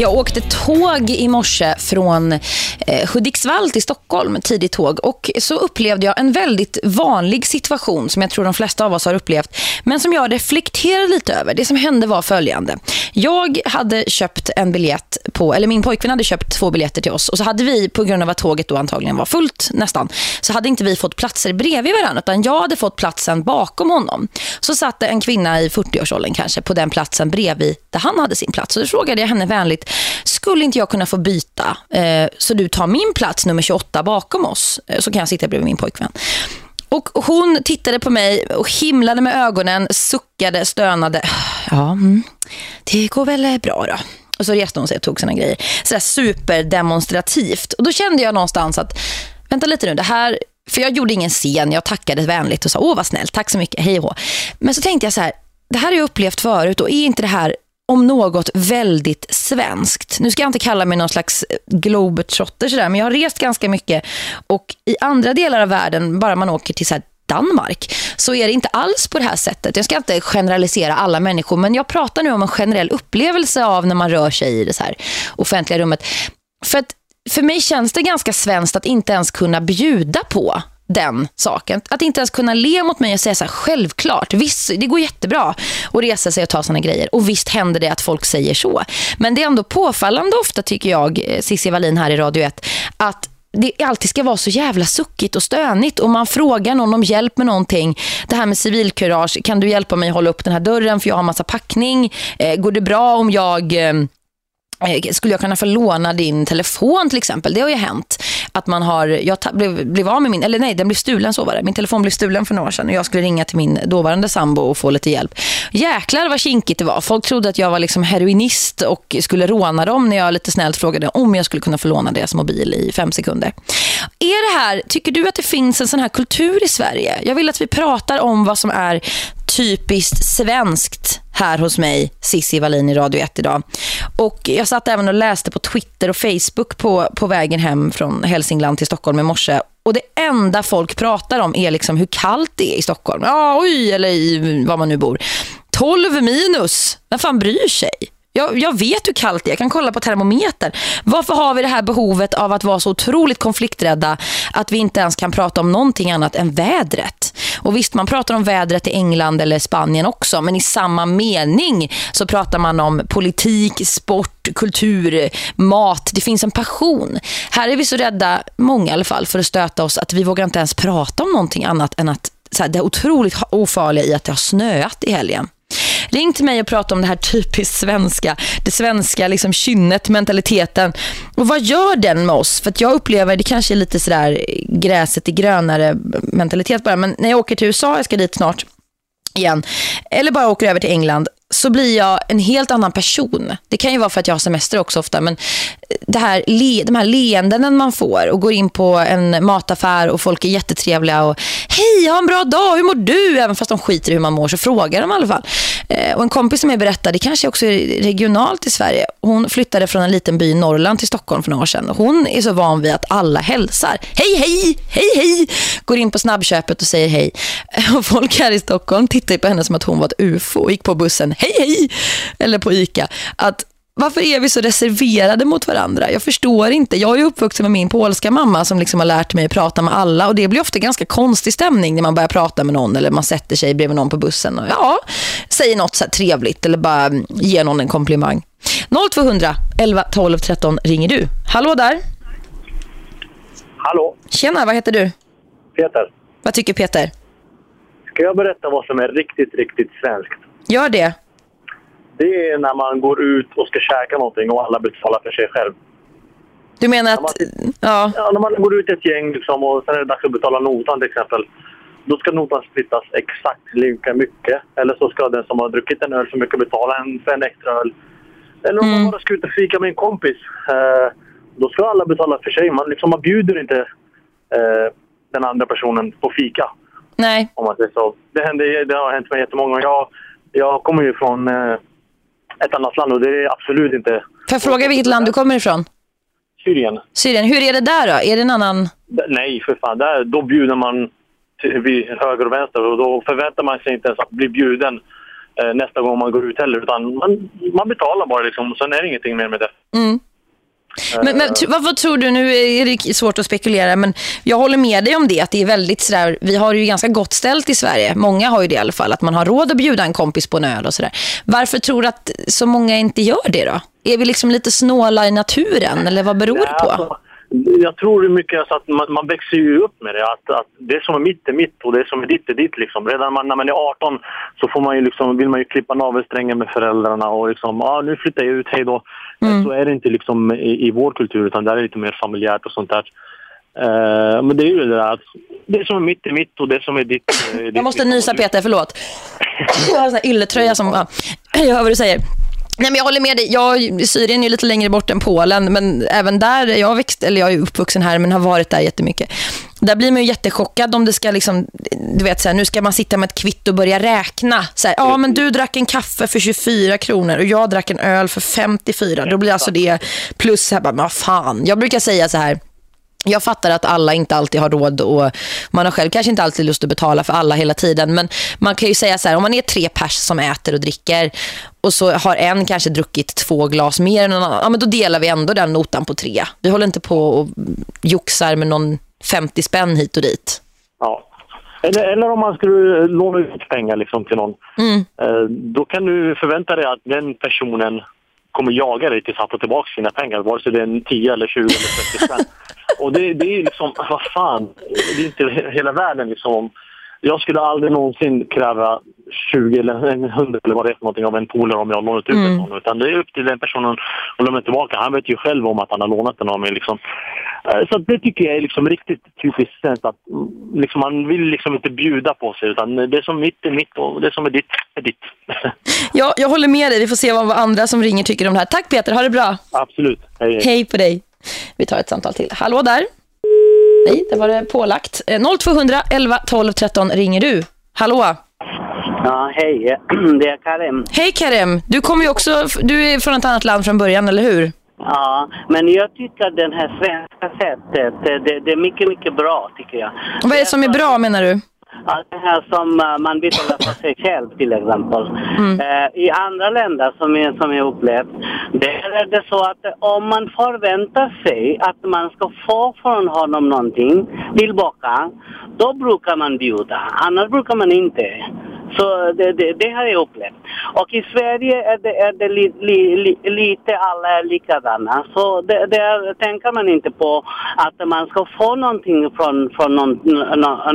Jag åkte tåg i morse från eh, Hudiksvall till Stockholm, tidigt tåg. Och så upplevde jag en väldigt vanlig situation som jag tror de flesta av oss har upplevt. Men som jag reflekterade lite över. Det som hände var följande. Jag hade köpt en biljett på, eller min pojkvän hade köpt två biljetter till oss. Och så hade vi, på grund av att tåget då antagligen var fullt nästan, så hade inte vi fått platser bredvid varandra. Utan jag hade fått platsen bakom honom. Så satt en kvinna i 40-årsåldern kanske på den platsen bredvid där han hade sin plats. Så då frågade jag henne vänligt skulle inte jag kunna få byta eh, så du tar min plats nummer 28 bakom oss eh, så kan jag sitta bredvid min pojkvän. Och hon tittade på mig och himlade med ögonen, suckade, stönade. Ja, mm, det går väl eh, bra då. Och så reste hon sig och tog sina grejer. Sådär superdemonstrativt. Och då kände jag någonstans att, vänta lite nu, det här... För jag gjorde ingen scen, jag tackade vänligt och sa, åh vad snällt, tack så mycket, hej och Men så tänkte jag så här, det här har jag upplevt förut och är inte det här om något väldigt svenskt. Nu ska jag inte kalla mig någon slags eh, globetrotter sådär, men jag har rest ganska mycket och i andra delar av världen, bara man åker till så Danmark så är det inte alls på det här sättet. Jag ska inte generalisera alla människor men jag pratar nu om en generell upplevelse av när man rör sig i det här offentliga rummet. För att för mig känns det ganska svenskt att inte ens kunna bjuda på den saken. Att inte ens kunna le mot mig och säga så här, självklart, visst, det går jättebra att resa sig och ta såna grejer. Och visst händer det att folk säger så. Men det är ändå påfallande ofta tycker jag, eh, Cissi Wallin här i Radio 1, att det alltid ska vara så jävla suckigt och stönigt och man frågar någon om hjälp med någonting. Det här med civilkurage, kan du hjälpa mig att hålla upp den här dörren för jag har massa packning? Eh, går det bra om jag... Eh, eh skulle jag kunna få låna din telefon till exempel? Det har ju hänt att man har, jag blev, blev av med min, eller nej den blev stulen så var det. Min telefon blev stulen för några år sedan och jag skulle ringa till min dåvarande sambo och få lite hjälp. Jäklar vad kinkigt det var. Folk trodde att jag var liksom heroinist och skulle råna dem när jag lite snällt frågade om jag skulle kunna få låna deras mobil i fem sekunder. Är det här, tycker du att det finns en sån här kultur i Sverige? Jag vill att vi pratar om vad som är typiskt svenskt här hos mig, Sissi Wallin i Radio 1 idag. Och jag satt även och läste på Twitter och Facebook på, på vägen hem från Hälsingland till Stockholm i morse. Och det enda folk pratar om är liksom hur kallt det är i Stockholm. Ja, oj, eller i var man nu bor. 12 minus. Vem fan bryr sig? Jag, jag, vet hur kallt det är. Jag kan kolla på termometer. Varför har vi det här behovet av att vara så otroligt konflikträdda att vi inte ens kan prata om någonting annat än vädret? Och visst, man pratar om vädret i England eller Spanien också. Men i samma mening så pratar man om politik, sport, kultur, mat. Det finns en passion. Här är vi så rädda, många i alla fall, för att stöta oss att vi vågar inte ens prata om någonting annat än att så här, det är otroligt ofarliga i att det har snöat i helgen. Ring till mig och prata om det här typiskt svenska. Det svenska liksom kynnet, mentaliteten. Och vad gör den med oss? För jag upplever, det kanske är lite sådär gräset i grönare mentalitet bara. Men när jag åker till USA, jag ska dit snart igen. Eller bara åker över till England så blir jag en helt annan person. Det kan ju vara för att jag har semester också ofta. Men det här, de här leenden man får och går in på en mataffär och folk är jättetrevliga och hej, ha en bra dag, hur mår du? Även fast de skiter i hur man mår så frågar de i alla fall. Eh, och en kompis som jag berättade, det kanske också är regionalt i Sverige. Hon flyttade från en liten by i Norrland till Stockholm för några år sedan. Hon är så van vid att alla hälsar. Hej, hej, hej, hej. Går in på snabbköpet och säger hej. Eh, och folk här i Stockholm tittar på henne som att hon var ett ufo och gick på bussen. Hej, hej. Eller på Ica. Att varför är vi så reserverade mot varandra? Jag förstår inte. Jag är uppvuxen med min polska mamma som liksom har lärt mig att prata med alla och det blir ofta ganska konstig stämning när man börjar prata med någon eller man sätter sig bredvid någon på bussen och ja, säger något så trevligt eller bara ger någon en komplimang. 0200 11 12 13 ringer du. Hallå där. Hallå. Tjena, vad heter du? Peter. Vad tycker Peter? Ska jag berätta vad som är riktigt, riktigt svenskt? Gör det det är när man går ut och ska käka någonting och alla betalar för sig själv. Du menar att... Man, ja. ja. När man går ut ett gäng liksom, och sen är det dags att betala notan till exempel. Då ska notan splittas exakt lika mycket. Eller så ska den som har druckit en öl för mycket betala en, för en extra öl. Eller om mm. man bara ska ut och fika med en kompis. Eh, då ska alla betala för sig. Man, liksom, man bjuder inte eh, den andra personen på fika. Nej. Om man säger så. Det, händer, det har hänt mig jättemånga Jag, jag kommer ju från... Eh, ett annat land och det är absolut inte... Får jag fråga vilket land du kommer ifrån? Syrien. Syrien. Hur är det där då? Är det en annan... Nej, för fan. Där, då bjuder man vid höger och vänster och då förväntar man sig inte ens att bli bjuden eh, nästa gång man går ut heller. Utan man, man betalar bara liksom, och sen är det ingenting mer med det. Mm. Men, men vad, tror du, nu är det svårt att spekulera men jag håller med dig om det att det är väldigt sådär, vi har ju ganska gott ställt i Sverige, många har ju det i alla fall, att man har råd att bjuda en kompis på en öl och sådär. Varför tror du att så många inte gör det då? Är vi liksom lite snåla i naturen eller vad beror det på? Alltså, jag tror mycket alltså att man, man växer ju upp med det. Att, att det som är mitt är mitt och det som är ditt är ditt. Liksom. Redan man, när man är 18 så får man ju liksom, vill man ju klippa navelsträngen med föräldrarna och liksom, ah, nu flyttar jag ut, hej då. Mm. Så är det inte liksom i, i vår kultur utan där är det lite mer familjärt och sånt där. Uh, men det är ju det där att det som är mitt är mitt och det som är ditt är ditt. Jag måste nysa Peter, förlåt. Jag har en sån här ylletröja som... Ja, jag hör vad du säger. Nej, men jag håller med dig. Jag, Syrien är lite längre bort än Polen, men även där, jag, växt, eller jag är uppvuxen här men har varit där jättemycket. Där blir man ju jättechockad om det ska liksom, du vet så här, nu ska man sitta med ett kvitt och börja räkna. Så här, ja men du drack en kaffe för 24 kronor och jag drack en öl för 54. Då blir alltså det plus så här, bara, vad fan. Jag brukar säga så här, jag fattar att alla inte alltid har råd och man har själv kanske inte alltid lust att betala för alla hela tiden. Men man kan ju säga så här, om man är tre pers som äter och dricker och så har en kanske druckit två glas mer än någon annan, ja, men då delar vi ändå den notan på tre. Vi håller inte på och joxar med någon 50 spänn hit och dit. Ja. Eller, eller om man skulle låna ut pengar liksom till någon. Mm. Eh, då kan du förvänta dig att den personen kommer jaga dig tills han får tillbaka sina pengar. Vare sig det är en 10 eller 20 eller 30 spänn. Och det, det är liksom, vad fan, det är inte hela världen liksom. Jag skulle aldrig någonsin kräva 20 eller 100 eller vad det är för någonting av en polare om jag har lånat ut mm. någon. Utan det är upp till den personen att lämna tillbaka. Han vet ju själv om att han har lånat den av mig. Liksom. Eh, så det tycker jag är liksom riktigt typiskt svenskt. Att mm, liksom, man vill liksom inte bjuda på sig utan det som är mitt är mitt och det som är ditt är ditt. ja, jag håller med dig. Vi får se vad andra som ringer tycker om det här. Tack Peter, ha det bra. Absolut. Hej, hej. hej på dig. Vi tar ett samtal till. Hallå där. Nej, det var det pålagt. 0200 11 12 13 ringer du. Hallå. Ja, hej. Det är Karem. Hej Karem. Du kommer ju också, du är från ett annat land från början, eller hur? Ja, men jag tycker att det här svenska sättet, det, det är mycket, mycket bra tycker jag. Vad är det som är bra menar du? Ja, det här som uh, man betalar för sig själv till exempel. Mm. Uh, I andra länder som jag, som jag upplevt, där är det så att om man förväntar sig att man ska få från honom någonting tillbaka, då brukar man bjuda. Annars brukar man inte. Så det, det, det, har jag upplevt. Och i Sverige är det, är det li, li, li, lite alla är likadana. Så det, där tänker man inte på att man ska få någonting från, från någon,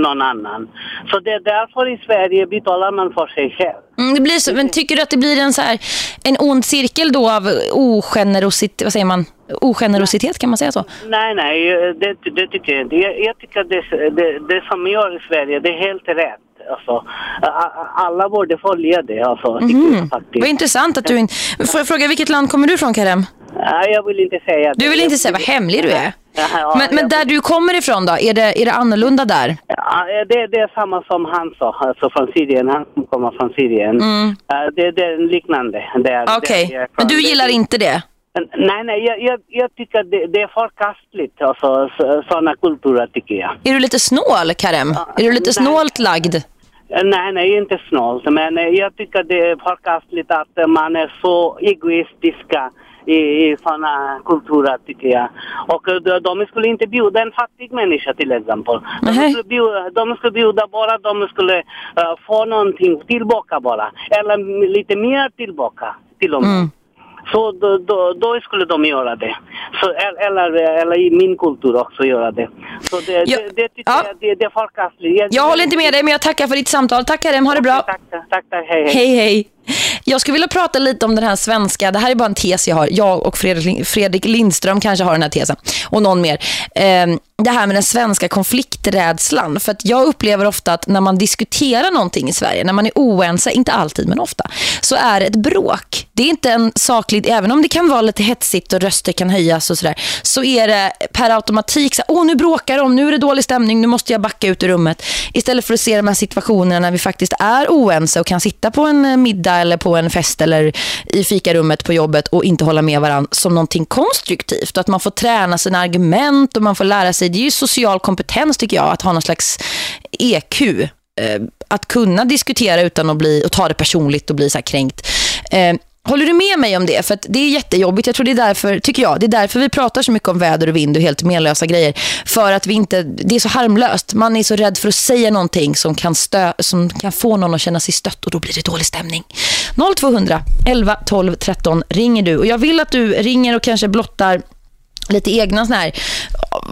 någon annan. Så det är därför i Sverige betalar man för sig själv. Mm, det blir så, men tycker du att det blir en, så här, en ond cirkel då av ogenerositet, vad säger man? Ogenerositet, kan man säga så? Nej, nej, det, det tycker jag inte. Jag, jag tycker att det, det, det som gör i Sverige, det är helt rätt. Alltså, alla borde följa det. Alltså, mm. Vad intressant att du... In... Får jag fråga, vilket land kommer du från, Karem? jag vill inte säga det. Du vill inte säga vad hemlig du är? Ja, men, men där du kommer ifrån då, är det, är det annorlunda där? Ja, det, det är samma som han sa, alltså från Syrien. Han kommer från Syrien. Mm. Det, det är liknande. Okej, okay. men du gillar inte det? Nej, nej, jag, jag, jag tycker det, det är förkastligt, alltså, sådana kulturer tycker jag. Är du lite snål, Karem? är du lite nej. snålt lagd? Nej, nej, inte snålt. Men jag tycker det är förkastligt att man är så egoistiska i, i sådana kulturer tycker jag. Och de, de skulle inte bjuda en fattig människa till exempel. De skulle bjuda, de skulle bjuda bara de skulle uh, få någonting tillbaka bara. Eller lite mer tillbaka till och med. Mm. Så då, då, då, skulle de göra det. Så, eller, eller i min kultur också göra det. Så det, ja. det, det tycker ja. jag det, det är förkastligt. Jag, jag håller inte med dig men jag tackar för ditt samtal. Tack Karem, ha det bra. Tack, tack, tack, tack. Hej, hej. Hej, hej. Jag skulle vilja prata lite om den här svenska, det här är bara en tes jag har. Jag och Fredrik, Lindström kanske har den här tesen. Och någon mer. Ehm, det här med den svenska konflikträdslan. För att jag upplever ofta att när man diskuterar någonting i Sverige, när man är oense, inte alltid men ofta, så är det ett bråk. Det är inte en saklig, även om det kan vara lite hetsigt och röster kan höjas och sådär, så är det per automatik så åh nu bråkar de, nu är det dålig stämning, nu måste jag backa ut ur rummet. Istället för att se de här situationerna när vi faktiskt är oense och kan sitta på en eh, middag eller på en fest eller i fikarummet på jobbet och inte hålla med varandra som någonting konstruktivt. Och att man får träna sina argument och man får lära sig. Det är ju social kompetens tycker jag, att ha någon slags EQ. Eh, att kunna diskutera utan att bli och ta det personligt och bli så här kränkt. Eh, Håller du med mig om det? För det är jättejobbigt. Jag tror det är därför, tycker jag, det är därför vi pratar så mycket om väder och vind och helt menlösa grejer. För att vi inte, det är så harmlöst. Man är så rädd för att säga någonting som kan, stö, som kan få någon att känna sig stött och då blir det dålig stämning. 0200 11 12 13 ringer du. Och jag vill att du ringer och kanske blottar lite egna såna här,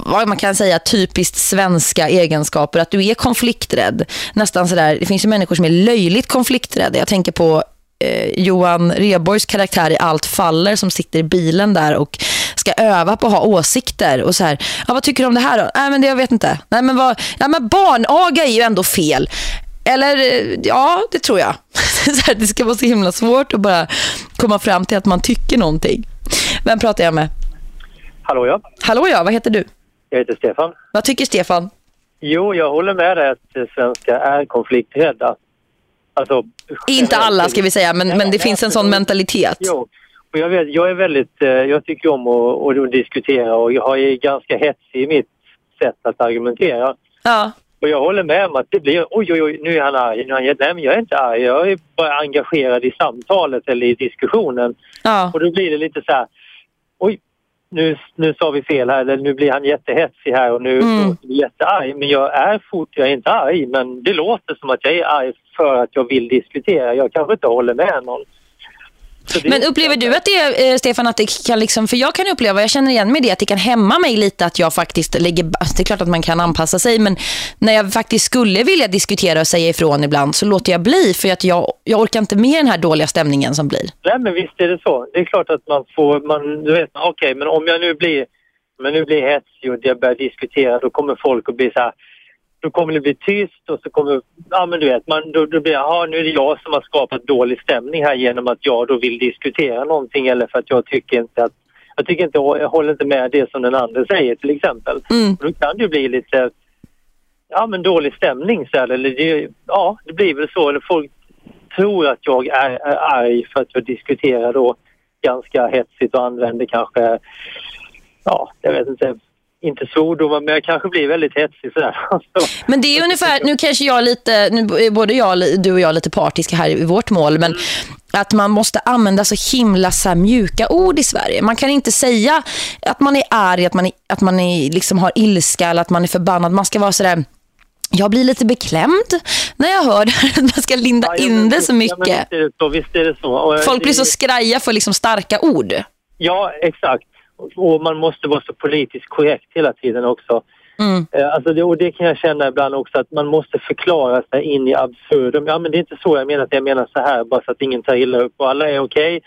vad man kan säga typiskt svenska egenskaper att du är konflikträdd. Nästan sådär, det finns ju människor som är löjligt konflikträdda. Jag tänker på eh, Johan Reborgs karaktär i Allt faller som sitter i bilen där och ska öva på att ha åsikter och så här, ja, vad tycker du om det här då? Nej men det jag vet inte. Nej men vad ja, men barnaga är ju ändå fel. Eller eh, ja, det tror jag. det ska vara så himla svårt att bara komma fram till att man tycker någonting. Vem pratar jag med? Hallå ja. Hallå ja, vad heter du? Jag heter Stefan. Vad tycker Stefan? Jo, jag håller med dig att svenskar är konflikträdda. Alltså, Inte alla ska vi säga, men, men det finns en sån mentalitet. Jo, och jag, vet, jag är väldigt, eh, jag tycker om att, att diskutera och jag är ganska hetsig i mitt sätt att argumentera. Ja. Och jag håller med om att det blir, oj oj oj, nu är han arg, nu är han Nej men jag är inte arg, jag är bara engagerad i samtalet eller i diskussionen. Ja. Och då blir det lite så här, oj, nu, nu sa vi fel här, eller nu blir han jättehetsig här och nu Mm. låter vi jättearg. Men jag är fort, jag är inte arg, men det låter som att jag är arg för att jag vill diskutera. Jag kanske inte håller med någon. Men upplever du att det är, eh, Stefan, att det kan liksom, för jag kan uppleva, jag känner igen mig det, att det kan hämma mig lite att jag faktiskt lägger, alltså det är klart att man kan anpassa sig, men när jag faktiskt skulle vilja diskutera och säga ifrån ibland så låter jag bli, för att jag, jag orkar inte med den här dåliga stämningen som blir. Nej men visst är det så. Det är klart att man får, man, du vet, okej men om jag nu blir, men nu blir hetsig och jag börjar diskutera då kommer folk att bli så här, då kommer det bli tyst och så kommer, ja men du vet, man, då, då blir jaha nu är det jag som har skapat dålig stämning här genom att jag då vill diskutera någonting eller för att jag tycker inte att, jag tycker inte, jag håller inte med det som den andra säger till exempel. Mm. Då kan det ju bli lite, ja men dålig stämning så här, eller det, ja det blir väl så, eller folk tror att jag är, är arg för att jag diskuterar då ganska hetsigt och använder kanske, ja, jag vet inte, inte svordomar men jag kanske blir väldigt hetsig sådär. Så, Men det är ungefär, nu kanske jag lite, nu är både jag, du och jag lite partiska här i vårt mål, men att man måste använda så himla så mjuka ord i Sverige. Man kan inte säga att man är arg, att man, är, att man är, liksom har ilska eller att man är förbannad. Man ska vara sådär, jag blir lite beklämd när jag hör att man ska linda Ja, ja, in det så Ja, mycket. visst är det så. Visst är det så. Folk blir så skraja för liksom starka ord. Ja, exakt. Och man måste vara så politiskt korrekt hela tiden också. Mm. Eh, Alltså det, och det kan jag känna ibland också att man måste förklara sig in i absurdum. Ja men det är inte så jag menar, att jag menar så här bara så att ingen tar illa upp och alla är okej.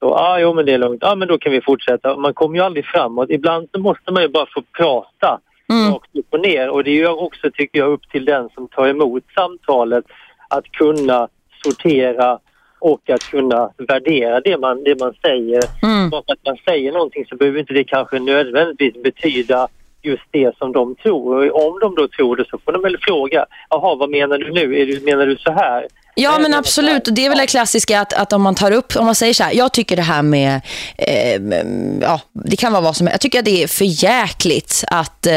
Och ja, jo men det är lugnt. Ja men då kan vi fortsätta. Man kommer ju aldrig framåt. Ibland så måste man ju bara få prata Mm. rakt upp och ner. Och det gör också, tycker jag, upp till den som tar emot samtalet att kunna sortera och att kunna värdera det man, det man säger. Mm. Bara för att man säger någonting så behöver inte det kanske nödvändigtvis betyda just det som de tror. Och om de då tror det så får de väl fråga, jaha vad menar du nu? Är du, menar du så här? Ja, Eh, men absolut. Och det är väl det klassiska att, att om man tar upp, om man säger så här, jag tycker det här med, eh, ja, det kan vara vad som helst. Jag tycker att det är för jäkligt att eh,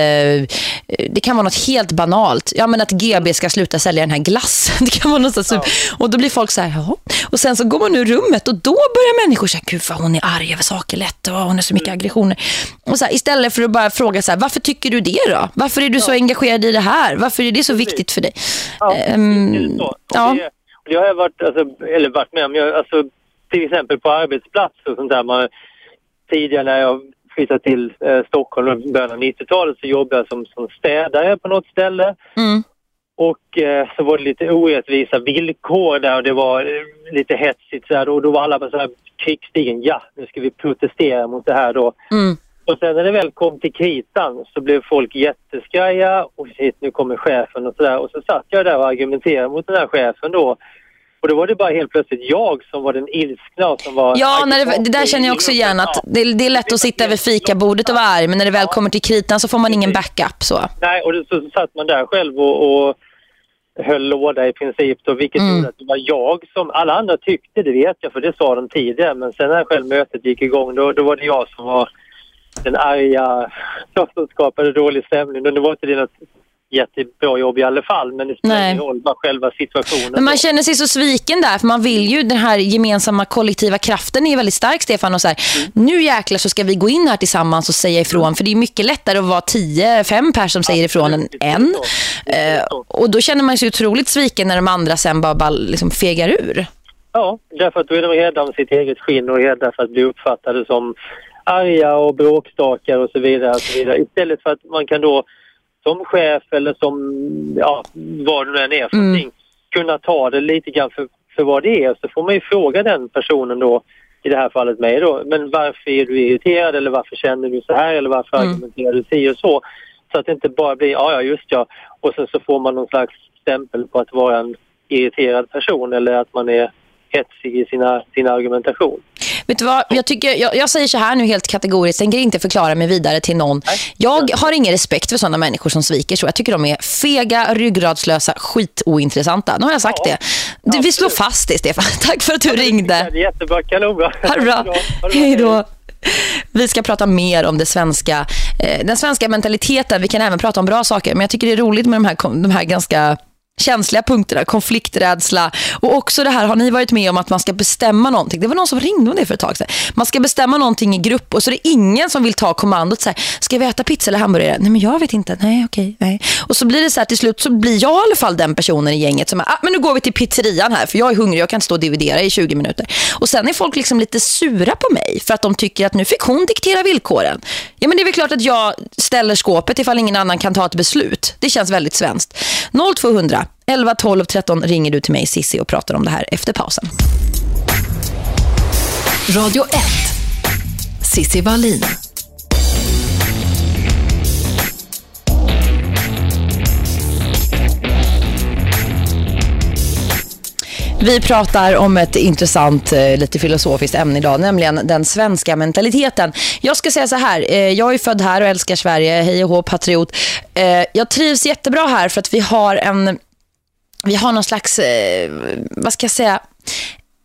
det kan vara något helt banalt. Ja, men att GB ska sluta sälja den här glassen. Det kan vara något så super. Och då blir folk så här, ja. Och sen så går man ur rummet och då börjar människor säga, gud vad hon är arg över saker lätt och hon har så mycket aggressioner. Och så här, istället för att bara fråga så här, varför tycker du det då? Varför är du så engagerad i det här? Varför är det så viktigt för dig? Ja, är. Och ja. Det har jag varit, alltså, eller varit med om. Jag, alltså, till exempel på arbetsplatser och sånt där. Man, tidigare när jag flyttade till eh, Stockholm i början av 90-talet så jobbade jag som, som städare på något ställe. Mm. Och eh, så var det lite orättvisa villkor där och det var eh, lite hetsigt så här, och då var alla bara så här krigsstigen. Ja, nu ska vi protestera mot det här då. Mm. Och sen när det väl kom till kritan så blev folk jätteskraja och shit, nu kommer chefen och sådär. Och så satt jag där och argumenterade mot den här chefen då. Och då var det bara helt plötsligt jag som var den ilskna och som var... Ja, när det, det där känner jag också igen att det, det är lätt att sitta vid fikabordet och vara arg, men när det väl kommer till kritan så får man ingen backup. Så. Nej, och så, så satt man där själv och, och höll låda i princip då, vilket Mm. gjorde att det var jag som, alla andra tyckte, det vet jag för det sa de tidigare, men sen när själv mötet gick igång då, då var det jag som var den arga som skapade dålig stämning. Och nu var inte det något jättebra jobb i alla fall, men det spelar ingen roll, bara själva situationen. Men man känner sig så sviken där, för man vill ju den här gemensamma kollektiva kraften är väldigt stark, Stefan. Och så här, Nu jäklar så ska vi gå in här tillsammans och säga ifrån, för det är mycket lättare att vara tio, fem personer som säger ifrån än det en. Det Eh, och då känner man sig otroligt sviken när de andra sen bara, bara liksom fegar ur. Ja, därför att då är de rädda om sitt eget skinn och rädda för att bli uppfattade som arga och bråkstakar och så vidare. Och så vidare. Istället för att man kan då som chef eller som, ja, vad det än är för Mm. kunna ta det lite grann för, för vad det är. Så får man ju fråga den personen då, i det här fallet mig då, men varför är du irriterad eller varför känner du så här eller varför Mm. argumenterar du si och så. Så att det inte bara blir, ja ja just ja, och sen så får man någon slags stämpel på att vara en irriterad person eller att man är hetsig i sina, sin argumentation. Vet du vad? Jag, tycker, jag, jag säger så här nu helt kategoriskt. Tänker inte förklara mig vidare till någon. Jag har ingen respekt för sådana människor som sviker så. Jag tycker de är fega, ryggradslösa, skitointressanta. Nu har jag sagt Ja, det. Du, vi slår fast det, Stefan. Tack för att du Det ringde. är jättebra. Ha det bra. Ha det bra. Hej då. Vi ska prata mer om det svenska, eh, den svenska mentaliteten. Vi kan även prata om bra saker. Men jag tycker det är roligt med de här, de här ganska känsliga punkterna, konflikträdsla och också det här, har ni varit med om att man ska bestämma någonting? Det var någon som ringde om det för ett tag sedan. Man ska bestämma någonting i grupp och så är det ingen som vill ta kommandot så här, ska vi äta pizza eller hamburgare? Nej men jag vet inte, nej okej, nej. Och så blir det så här till slut så blir jag i alla fall den personen i gänget som är, ah, men nu går vi till pizzerian här för jag är hungrig, jag kan inte stå och dividera i 20 minuter. Och sen är folk liksom lite sura på mig för att de tycker att nu fick hon diktera villkoren. Ja men det är väl klart att jag ställer skåpet ifall ingen annan kan ta ett beslut. Det känns väldigt svenskt. 0200 11 12 13 ringer du till mig Sissi och pratar om det här efter pausen. Radio 1. Sissi Wallin. Vi pratar om ett intressant, eh, lite filosofiskt ämne idag, nämligen den svenska mentaliteten. Jag ska säga så här, eh, jag är född här och älskar Sverige, hej och hå, patriot. Eh, Jag trivs jättebra här för att vi har en, vi har någon slags, eh, vad ska jag säga,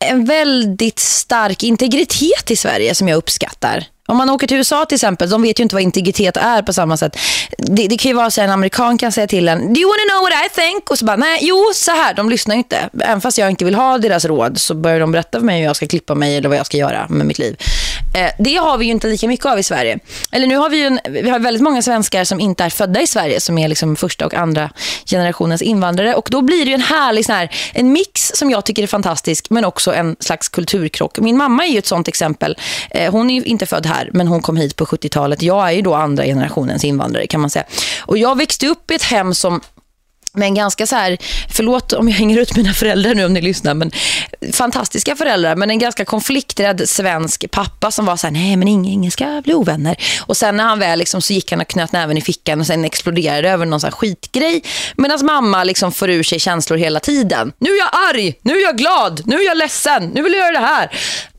en väldigt stark integritet i Sverige som jag uppskattar. Om man åker till USA till exempel, de vet ju inte vad integritet är på samma sätt. Det, det kan ju vara så att en amerikan kan säga till en, do you want to know what I think? Och så bara, nej, jo, så här, de lyssnar ju inte. Även fast jag inte vill ha deras råd så börjar de berätta för mig hur jag ska klippa mig eller vad jag ska göra med mitt liv. Eh, det har vi ju inte lika mycket av i Sverige. Eller nu har vi ju en, vi har väldigt många svenskar som inte är födda i Sverige som är liksom första och andra generationens invandrare och då blir det ju en härlig sån här, en mix som jag tycker är fantastisk men också en slags kulturkrock. Min mamma är ju ett sånt exempel. Eh, hon är ju inte född här men hon kom hit på 70-talet. Jag är ju då andra generationens invandrare kan man säga. Och jag växte upp i ett hem som men ganska så här, förlåt om jag hänger ut mina föräldrar nu om ni lyssnar, men fantastiska föräldrar, men en ganska konflikträdd svensk pappa som var så här, nej men ingen, ingen ska bli ovänner. Och sen när han väl liksom, så gick han och knöt näven i fickan och sen exploderade över någon sån här skitgrej. Medan mamma liksom får ur sig känslor hela tiden. Nu är jag arg, nu är jag glad, nu är jag ledsen, nu vill jag göra det här.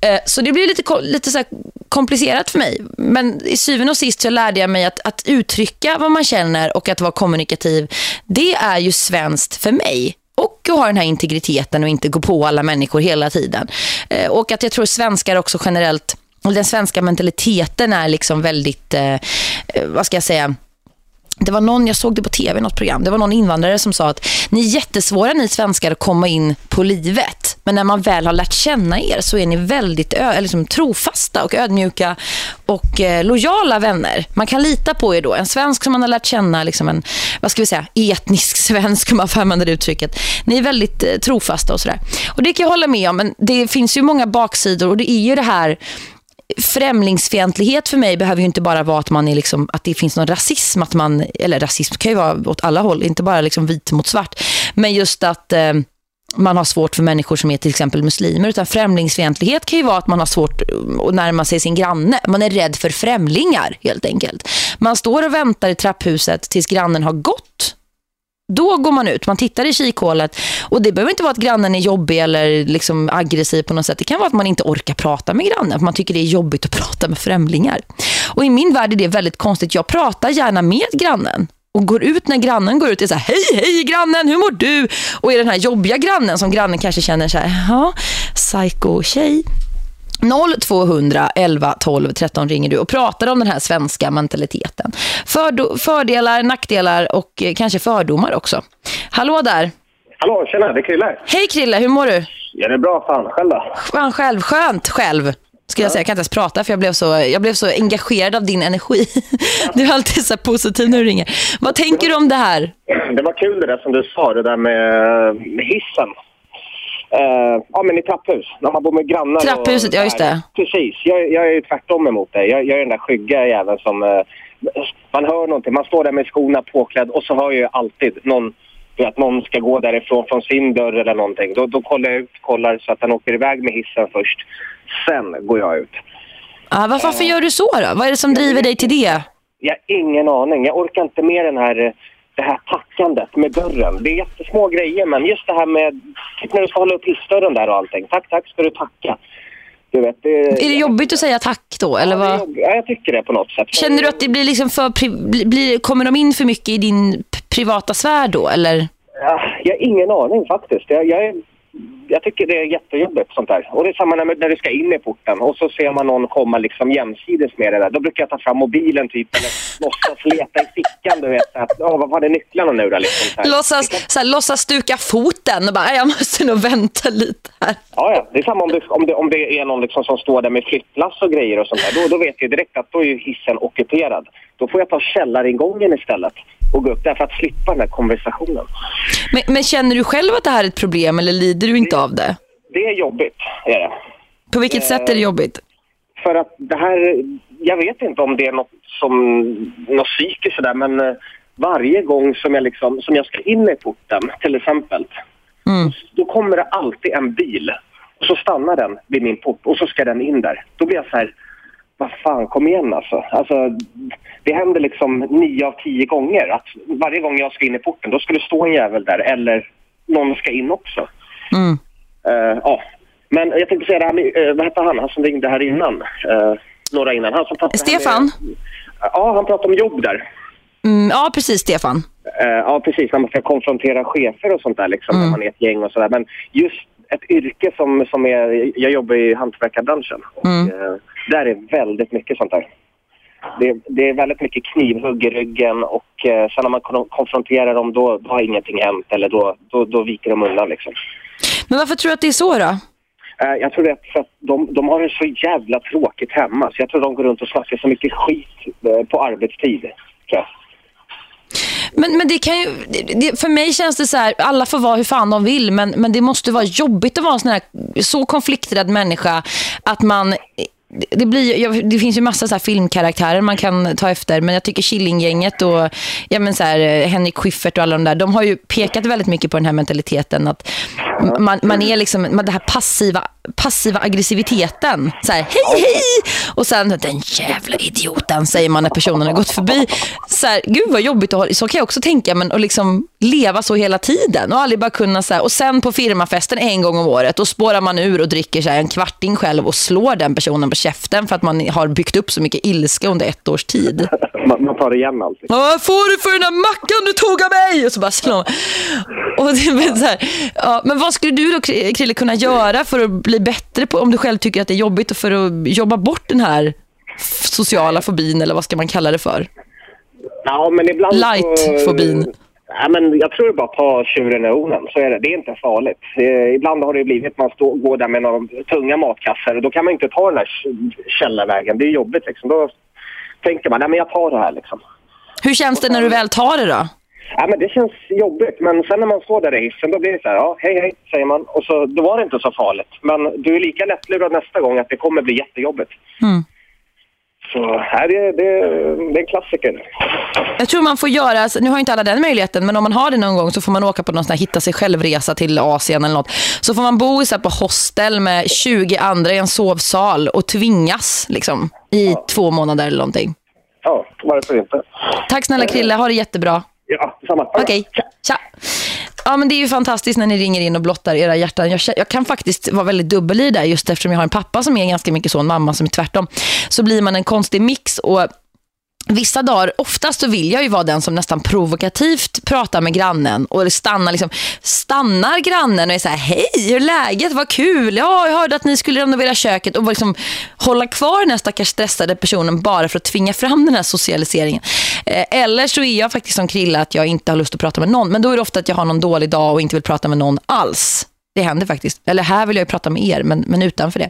Eh, så det blir lite, lite så här komplicerat för mig. Men i syvende och sist så lärde jag mig att, att uttrycka vad man känner och att vara kommunikativ. Det är ju svenskt för mig. Och att ha den här integriteten och inte gå på alla människor hela tiden. Eh, och att jag tror svenskar också generellt, den svenska mentaliteten är liksom väldigt, eh, eh, vad ska jag säga, det var någon, jag såg det på tv i något program. Det var någon invandrare som sa att ni är jättesvåra ni svenskar att komma in på livet. Men när man väl har lärt känna er så är ni väldigt ö, liksom trofasta och ödmjuka och eh, lojala vänner. Man kan lita på er då. En svensk som man har lärt känna, liksom en, vad ska vi säga, etnisk svensk om man får använda det uttrycket. Ni är väldigt eh, trofasta och sådär. Och det kan jag hålla med om, men det finns ju många baksidor och det är ju det här främlingsfientlighet för mig behöver ju inte bara vara att man är liksom, att det finns någon rasism att man eller rasism kan ju vara åt alla håll, inte bara liksom vit mot svart. Men just att eh, man har svårt för människor som är till exempel muslimer utan främlingsfientlighet kan ju vara att man har svårt eh, att närma sig sin granne. Man är rädd för främlingar helt enkelt. Man står och väntar i trapphuset tills grannen har gått då går man ut, man tittar i kikhålet och det behöver inte vara att grannen är jobbig eller liksom aggressiv på något sätt. Det kan vara att man inte orkar prata med grannen för man tycker det är jobbigt att prata med främlingar. Och i min värld är det väldigt konstigt. Jag pratar gärna med grannen. och går ut när grannen går ut. och är så här, hej, hej grannen, hur mår du? Och är den här jobbiga grannen som grannen kanske känner så här, ja, psycho-tjej. 0200 11 12 13 ringer du och pratar om den här svenska mentaliteten. Fördo fördelar, nackdelar och eh, kanske fördomar också. Hallå där. Hallå, tjena, det är Krille. Hej Krille, hur mår du? Ja, det är bra. Fan, själv då? Fan själv, skönt själv. Ska jag säga, jag kan inte ens prata för jag blev så, jag blev så engagerad av din energi. Du är alltid så positiv när du ringer. Vad tänker du om det här? Det var kul det där som du sa, det där med hissen. Uh, ja, men i trapphus. När man bor med grannar. Trapphuset, och, ja just det. Precis. Jag, jag är ju tvärtom emot det. Jag, jag är den där skygga jäveln som... Uh, man hör någonting. Man står där med skorna påklädd och så hör jag ju alltid någon... Att någon ska gå därifrån från sin dörr eller någonting. Då, då kollar jag ut, kollar så att han åker iväg med hissen först. Sen går jag ut. Ah, varför, varför gör du så då? Vad är det som driver dig till det? Jag har ingen aning. Jag orkar inte med den här, det här tackandet med dörren. Det är jättesmå grejer, men just det här med typ när du ska hålla upp hissdörren där och allting. Tack, tack ska du tacka. Du vet, det, Är det jobbigt att säga tack då? Eller ja, vad? ja, jag tycker det på något sätt. Känner du att det blir liksom för blir, kommer de in för mycket i din privata sfär då? Eller? Ja, jag har ingen aning faktiskt. Jag, jag, är, jag tycker det är jättejobbigt sånt där. Och det är samma när, när du ska in i porten och så ser man någon komma liksom jämsides med det där. Då brukar jag ta fram mobilen typ eller låtsas leta i fickan du vet. Att, oh, vad var det nycklarna nu då liksom? Så här. Låtsas, så här, låtsas stuka foten och bara, "Nej, jag måste nog vänta lite här. Ja, ja. Det är samma om det, om det, om det är någon liksom som står där med flyttlass och grejer och sånt där. Då, då vet jag direkt att då är hissen ockuperad. Då får jag ta källaringången istället och gå upp där för att slippa den här konversationen. Men, men känner du själv att det här är ett problem eller lider du inte av det? Det är jobbigt, är det. På vilket sätt är det jobbigt? För att det här, jag vet inte om det är något som, något psykiskt sådär, men eh, varje gång som jag liksom, som jag ska in i porten till exempel, Mm. då kommer det alltid en bil och så stannar den vid min port och så ska den in där. Då blir jag så här, vad fan, kom igen alltså. alltså. Det händer liksom nio av tio gånger att varje gång jag ska in i porten, då ska det stå en jävel där eller någon ska in också. Mm. Eh, ja. Men jag tänkte säga det här med, eh, vad hette han, han som ringde här innan? Uh, några innan. Han som pratade Stefan? Med, ja, han pratade om jobb där. Mm, ja, precis Stefan. Ja, precis. När man ska konfrontera chefer och sånt där, liksom, Mm. när man är ett gäng och sådär. Men just ett yrke som, som är... Jag jobbar i hantverkarbranschen. Och, Mm. Där är väldigt mycket sånt där. Det, det är väldigt mycket knivhugg i ryggen och eh, sen när man kon- konfronterar dem då, då har ingenting hänt eller då, då, då viker de undan liksom. Men varför tror du att det är så då? Eh, Jag tror det är för att de, de har det så jävla tråkigt hemma. Så jag tror de går runt och snackar så mycket skit eh, på arbetstid. Men, men det kan ju, det, för mig känns det så här, alla får vara hur fan de vill, men, men det måste vara jobbigt att vara en sån här, så konflikträdd människa att man det, blir, det finns ju massa så filmkaraktärer man kan ta efter men jag tycker Killinggänget och ja, men så här, eh, Henrik Schyffert och alla de där de har ju pekat väldigt mycket på den här mentaliteten att man, man är liksom man, det här passiva, passiva aggressiviteten. Så här, hej hej! Och sen den jävla idioten säger man när personen har gått förbi. Så här, gud vad jobbigt att ha, så kan jag också tänka men att liksom leva så hela tiden och aldrig bara kunna så här, och sen på firmafesten en gång om året då spårar man ur och dricker så här, en kvarting själv och slår den personen på käften för att man har byggt upp så mycket ilska under ett års tid. Man, tar igen allt. Vad får du för den där mackan du tog av mig? Och så bara slår och det är så här, ja, Men vad skulle du då, Krille, kunna göra för att bli bättre på om du själv tycker att det är jobbigt och för att jobba bort den här sociala fobin eller vad ska man kalla det för? Ja, men ibland... så- Light-fobin. Ja, men jag tror det bara ta tjuren i onen. Så är det. Det är inte farligt. Eh, ibland har det blivit att man står, går där med några tunga matkassar och då kan man inte ta den där källarvägen. Det är jobbigt liksom. Då tänker man, nej men jag tar det här liksom. Hur känns det när du väl tar det då? Ja, men det känns jobbigt, men sen när man står där i hissen då blir det så här, ja, hej hej, säger man. Och så, då var det inte så farligt. Men du är lika lättlurad nästa gång att det kommer bli jättejobbigt. Mm. Så, ja, det, det, det är en klassiker. Jag tror man får göra, alltså, nu har inte alla den möjligheten, men om man har det någon gång så får man åka på någon sån här hitta sig självresa till Asien eller något. Så får man bo i så här på hostel med 20 andra i en sovsal och tvingas liksom i två månader eller någonting. Ja, varför inte? Tack snälla Krille, ha det jättebra. Ja, samma. Okej, tja. Ja, men det är ju fantastiskt när ni ringer in och blottar era hjärtan. Jag, jag kan faktiskt vara väldigt dubbel i det just eftersom jag har en pappa som är ganska mycket så, en mamma som är tvärtom. Så blir man en konstig mix och vissa dagar, oftast så vill jag ju vara den som nästan provokativt pratar med grannen och stannar, liksom, stannar grannen och är så här, hej, hur är läget? Vad kul! Ja, jag hörde att ni skulle renovera köket och liksom hålla kvar den här stackars stressade personen bara för att tvinga fram den här socialiseringen. Eh, eller så är jag faktiskt som krilla att jag inte har lust att prata med någon, men då är det ofta att jag har någon dålig dag och inte vill prata med någon alls. Det händer faktiskt. Eller här vill jag ju prata med er, men, men utanför det.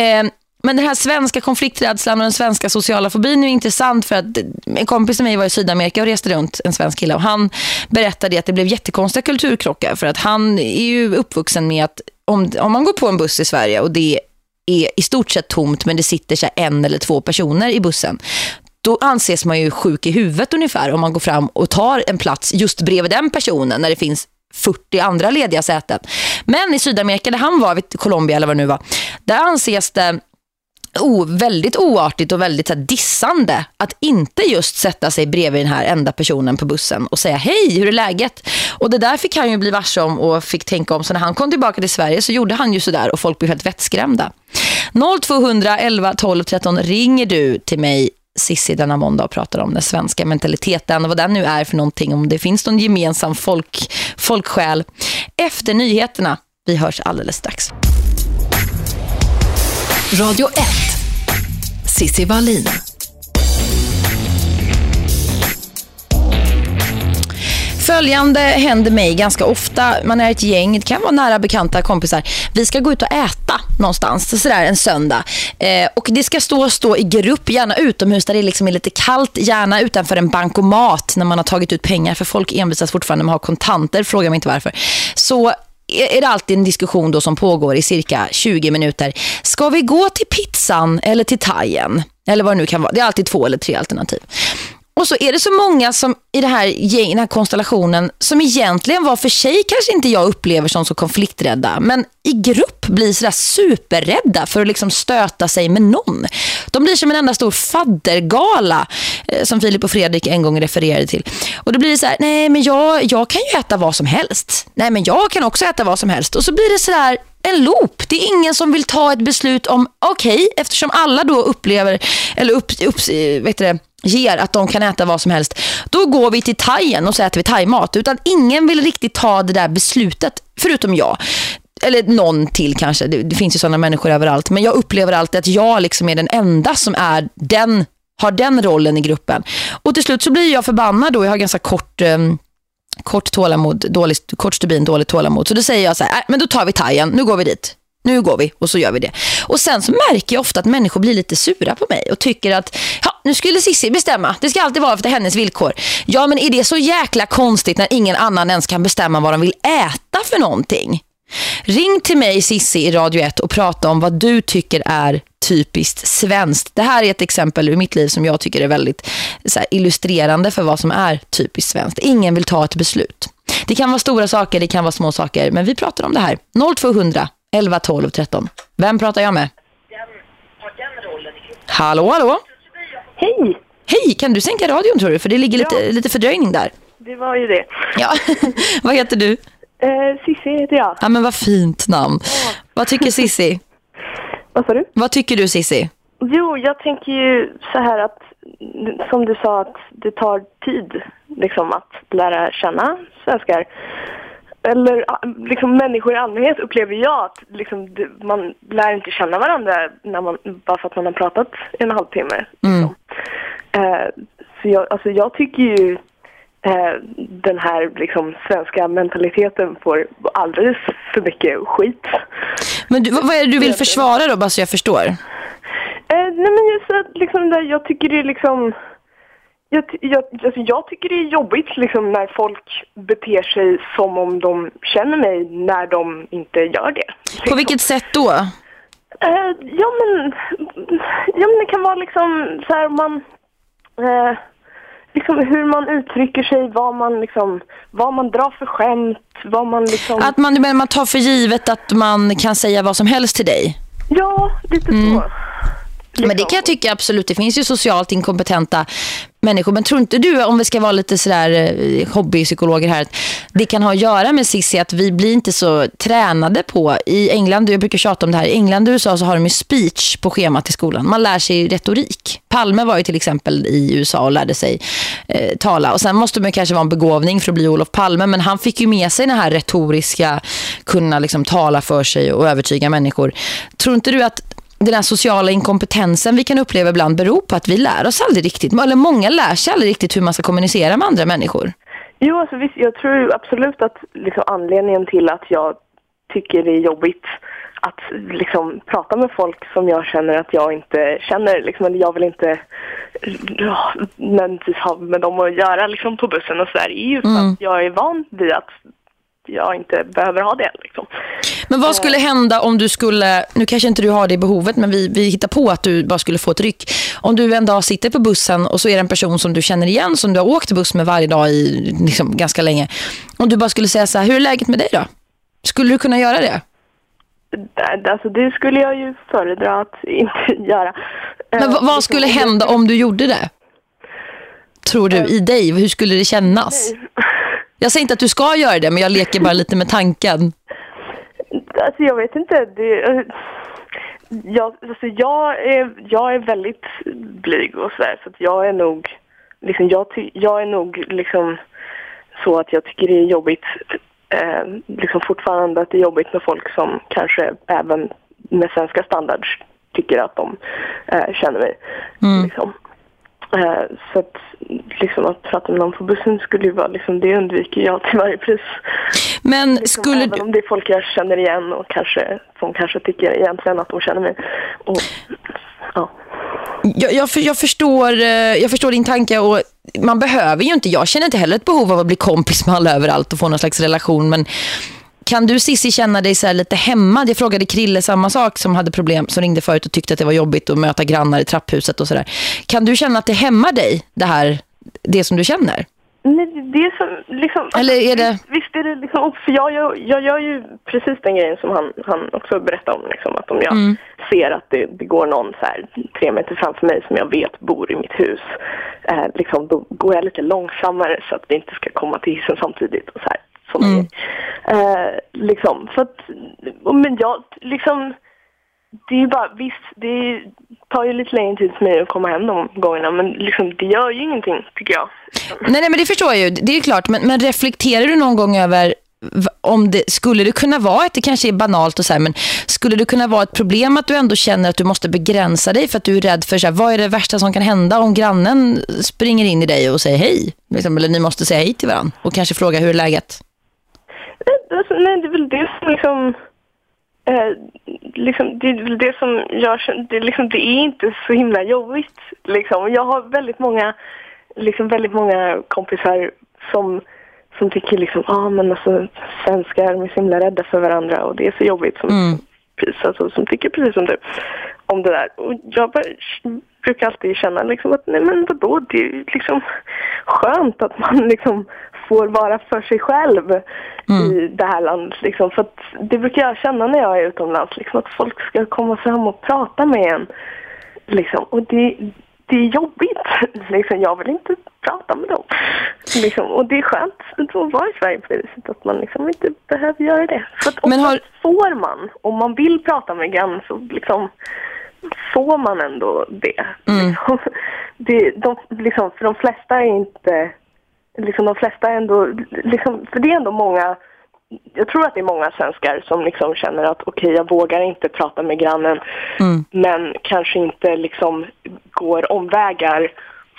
Eh, men den här svenska konflikträdslan och den svenska sociala fobin är intressant för att en kompis till mig var i Sydamerika och reste runt, en svensk kille. Och han berättade att det blev jättekonstiga kulturkrockar för att han är ju uppvuxen med att om, om man går på en buss i Sverige och det är i stort sett tomt men det sitter så en eller två personer i bussen då anses man ju sjuk i huvudet ungefär om man går fram och tar en plats just bredvid den personen när det finns 40 andra lediga säten. Men i Sydamerika där han var, vid Colombia eller vad det nu var, där anses det o, väldigt oartigt och väldigt så här, dissande att inte just sätta sig bredvid den här enda personen på bussen och säga hej, hur är läget? Och det där fick han ju bli varse om och fick tänka om. Så när han kom tillbaka till Sverige så gjorde han ju sådär och folk blev helt vettskrämda. 0200 11 12 13 ringer du till mig Sissi denna måndag och pratar om den svenska mentaliteten och vad den nu är för någonting, om det finns någon gemensam folk, folksjäl. Efter nyheterna, vi hörs alldeles strax. Radio 1. Sissi Wallin. Följande händer mig ganska ofta. Man är ett gäng, det kan vara nära bekanta kompisar. Vi ska gå ut och äta någonstans, sådär en söndag. Eh, och det ska stå stå i grupp, gärna utomhus där det liksom är lite kallt. Gärna utanför en bankomat när man har tagit ut pengar. För folk envisas fortfarande med att ha kontanter, fråga mig inte varför. Så är det alltid en diskussion då som pågår i cirka 20 minuter. Ska vi gå till pizzan eller till thaien? Eller vad det nu kan vara. Det är alltid två eller tre alternativ. Och så är det så många som i det här gäng, den här konstellationen som egentligen var för sig kanske inte jag upplever som så konflikträdda. Men i grupp blir sådär superrädda för att liksom stöta sig med någon. De blir som en enda stor faddergala eh, som Filip och Fredrik en gång refererade till. Och då blir det så här, nej men jag, jag kan ju äta vad som helst. Nej men jag kan också äta vad som helst. Och så blir det sådär en loop. Det är ingen som vill ta ett beslut om okej, okay, eftersom alla då upplever eller upp, upp, eh, vet det, ger att de kan äta vad som helst. Då går vi till thaien och så äter vi thaimat. Utan ingen vill riktigt ta det där beslutet, förutom jag. Eller någon till kanske. Det, det finns ju sådana människor överallt. Men jag upplever alltid att jag liksom är den enda som är den, har den rollen i gruppen. Och till slut så blir jag förbannad då. Jag har ganska kort... eh, kort tålamod, dålig, kort stubin, dåligt tålamod. Så då säger jag så här, äh, men då tar vi tajen, nu går vi dit nu går vi och så gör vi det. Och sen så märker jag ofta att människor blir lite sura på mig och tycker att ja, nu skulle Sissi bestämma. Det ska alltid vara efter hennes villkor. Ja, men är det så jäkla konstigt när ingen annan ens kan bestämma vad de vill äta för någonting? Ring till mig Sissi i Radio 1 och prata om vad du tycker är typiskt svenskt. Det här är ett exempel ur mitt liv som jag tycker är väldigt här, illustrerande för vad som är typiskt svenskt. Ingen vill ta ett beslut. Det kan vara stora saker, det kan vara små saker, men vi pratar om det här. 0200 11 12 13. Vem pratar jag med? Hallå, hallå? Hej! Hej, kan du sänka radion tror du? För det ligger lite, ja. lite fördröjning där. Det var ju det. Ja, vad heter du? Eh, Sissi heter jag. Ja, men vad fint namn. Ja. Vad tycker Sissi? vad sa du? Vad tycker du Sissi? Jo, jag tänker ju så här att som du sa att det tar tid liksom att lära känna svenskar eller liksom människor i allmänhet upplever jag att liksom, man lär inte känna varandra när man, bara för att man har pratat en halvtimme. Liksom. Mm. Eh, så jag, alltså jag tycker ju eh, den här liksom, svenska mentaliteten får alldeles för mycket skit. Men du, vad är det du vill försvara då, bara så jag förstår? Eh, nej men just att liksom, jag tycker det är liksom jag, jag, alltså jag tycker det är jobbigt liksom, när folk beter sig som om de känner mig när de inte gör det. På vilket sätt då? Uh, ja, men, ja, men det kan vara liksom så här man... Uh, liksom hur man uttrycker sig, vad man, liksom, vad man drar för skämt, vad man liksom... Att man, man tar för givet att man kan säga vad som helst till dig? Ja, lite mm. så. Men det kan jag tycka absolut. Det finns ju socialt inkompetenta människor. Men tror inte du, om vi ska vara lite sådär eh, hobbypsykologer här, att det kan ha att göra med Sissi att vi blir inte så tränade på, i England, jag brukar tjata om det här, i England och USA så har de ju speech på schemat i skolan. Man lär sig retorik. Palme var ju till exempel i USA och lärde sig eh, tala. Och sen måste man kanske vara en begåvning för att bli Olof Palme, men han fick ju med sig den här retoriska, kunna liksom tala för sig och övertyga människor. Tror inte du att den här sociala inkompetensen vi kan uppleva ibland beror på att vi lär oss aldrig riktigt. Eller många lär sig aldrig riktigt hur man ska kommunicera med andra människor. Jo, alltså visst, jag tror absolut att liksom, anledningen till att jag tycker det är jobbigt att liksom, prata med folk som jag känner att jag inte känner. Liksom, eller jag vill inte ja, ha med dem att göra liksom, på bussen och sådär. är ju för Mm. att jag är van vid att jag inte behöver ha det. Liksom. Men vad skulle hända om du skulle, nu kanske inte du har det behovet, men vi, vi hittar på att du bara skulle få ett ryck. Om du en dag sitter på bussen och så är det en person som du känner igen, som du har åkt buss med varje dag i liksom, ganska länge. Om du bara skulle säga så här, hur är läget med dig då? Skulle du kunna göra det? Det- Alltså, det skulle jag ju föredra att inte göra. Men Eh, vad, vad skulle hända om du gjorde det? Tror du i dig? Hur skulle det kännas? Jag säger inte att du ska göra det, men jag leker bara lite med tanken. Alltså jag vet inte. Det, jag, alltså jag, är, jag är väldigt blyg och sådär. Så att jag är nog, liksom, jag, ty, jag är nog liksom så att jag tycker det är jobbigt, eh, liksom fortfarande att det är jobbigt med folk som kanske även med svenska standards tycker att de eh, känner mig. Liksom. Eh, så att, liksom, att prata med någon på bussen skulle ju vara, liksom, det undviker jag till varje pris. Men Liksom, skulle även du... om det är folk jag känner igen och kanske, som kanske tycker egentligen att de känner mig. Och, ja. Jag, jag, för, jag, förstår, eh, jag förstår din tanke och man behöver ju inte, jag känner inte heller ett behov av att bli kompis med alla överallt och få någon slags relation men kan du Sissi känna dig så lite hämmad? Jag frågade Krille samma sak som hade problem som ringde förut och tyckte att det var jobbigt att möta grannar i trapphuset och sådär. Kan du känna att det hämmar dig det här, det som du känner? Nej, det är som, liksom, Eller är det- Visst, är det liksom, för jag, gör- jag gör ju precis den grejen som han, han också berättade om. Liksom, att om jag Mm. ser att det, det går någon så här, tre meter framför mig som jag vet bor i mitt hus, eh, liksom, då går jag lite långsammare så att vi inte ska komma till hissen samtidigt. Och så här, såna Mm. grejer. eh, liksom, för att, men jag, liksom, det är ju bara, visst, det tar ju lite längre tid för mig att komma hem de gångerna, men liksom, det gör ju ingenting, tycker jag. Nej, nej men det förstår jag ju, det är ju klart. Men, men reflekterar du någon gång över om det, skulle det kunna vara ett, det kanske är banalt och så här, men skulle det kunna vara ett problem att du ändå känner att du måste begränsa dig för att du är rädd för så här, vad är det värsta som kan hända om grannen springer in i dig och säger hej? Liksom, eller ni måste säga hej till varandra och kanske fråga hur är läget? Nej, Alltså, nej, det är väl det som liksom... Eh, liksom det är väl det som jag känner, det, är liksom, det är inte så himla jobbigt. Liksom. Jag har väldigt många, liksom, väldigt många kompisar som, som tycker liksom, ah, men alltså, svenskar är så himla rädda för varandra och det är så jobbigt. Som, Mm. precis, alltså, som tycker precis som du om det där. Och jag bara, brukar alltid känna liksom att nej men vadå, det är liksom skönt att man liksom får vara för sig själv i det här landet. Liksom. För att det brukar jag känna när jag är utomlands, liksom, att folk ska komma fram och prata med en. Liksom. Och det, det är jobbigt. Liksom. Jag vill inte prata med dem. Liksom. Och det är skönt att vara i Sverige på det viset, att man liksom inte behöver göra det. För att Men har- får man, om man vill prata med grann så liksom får man ändå det. Liksom. det de, liksom, för de flesta är inte, liksom de flesta ändå, liksom, för det är ändå många, jag tror att det är många svenskar som liksom känner att okej, jag vågar inte prata med grannen, men kanske inte liksom går omvägar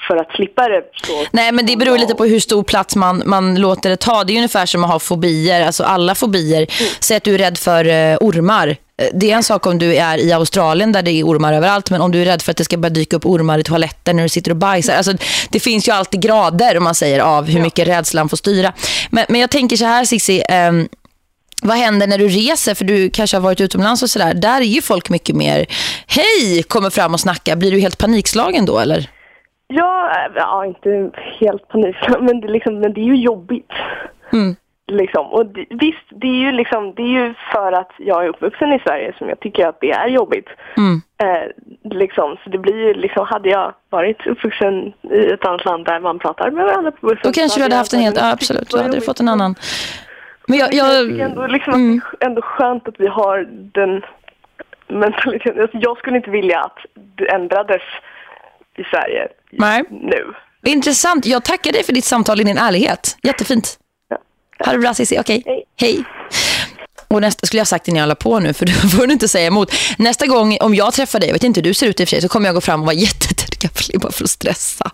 för att slippa det. Så. Nej, men det beror lite på hur stor plats man, man låter det ta. Det är ungefär som att ha fobier, alltså alla fobier. Säg att du är rädd för eh, ormar. Eh, Det är en sak om du är i Australien där det är ormar överallt, men om du är rädd för att det ska börja dyka upp ormar i toaletten när du sitter och bajsar. Alltså, det finns ju alltid grader om man säger av hur mycket rädslan får styra. Men, men jag tänker så här Sissi, ehm, vad händer när du reser? För du kanske har varit utomlands och sådär. Där är ju folk mycket mer, hej, kommer fram och snackar. Blir du helt panikslagen då eller? Ja, äh, ja, inte helt panik, men det, liksom, men det är ju jobbigt. Mm. Liksom. Och det, visst, det är, ju liksom, det är ju för att jag är uppvuxen i Sverige som jag tycker att det är jobbigt. Mm. Eh, liksom, så det blir ju liksom, hade jag varit uppvuxen i ett annat land där man pratar med varandra på bussen. Då kanske du hade haft en helt, ja, absolut, då hade du jobbigt. fått en annan. Men jag, Jag jag, tycker ändå, liksom mm. att det är ändå skönt att vi har den mentaliteten. Alltså, jag skulle inte vilja att det ändrades i Sverige Nej. nu. Intressant. Jag tackar dig för ditt samtal i din ärlighet. Jättefint. Ja. Ha det bra Cissi. Okej. Hej. Hej. Och nästa skulle jag ha sagt innan jag la på nu för du får du inte säga emot. Nästa gång om jag träffar dig, jag vet inte hur du ser ut i och för sig, så kommer jag gå fram och vara jättetrevlig bara för att stressa.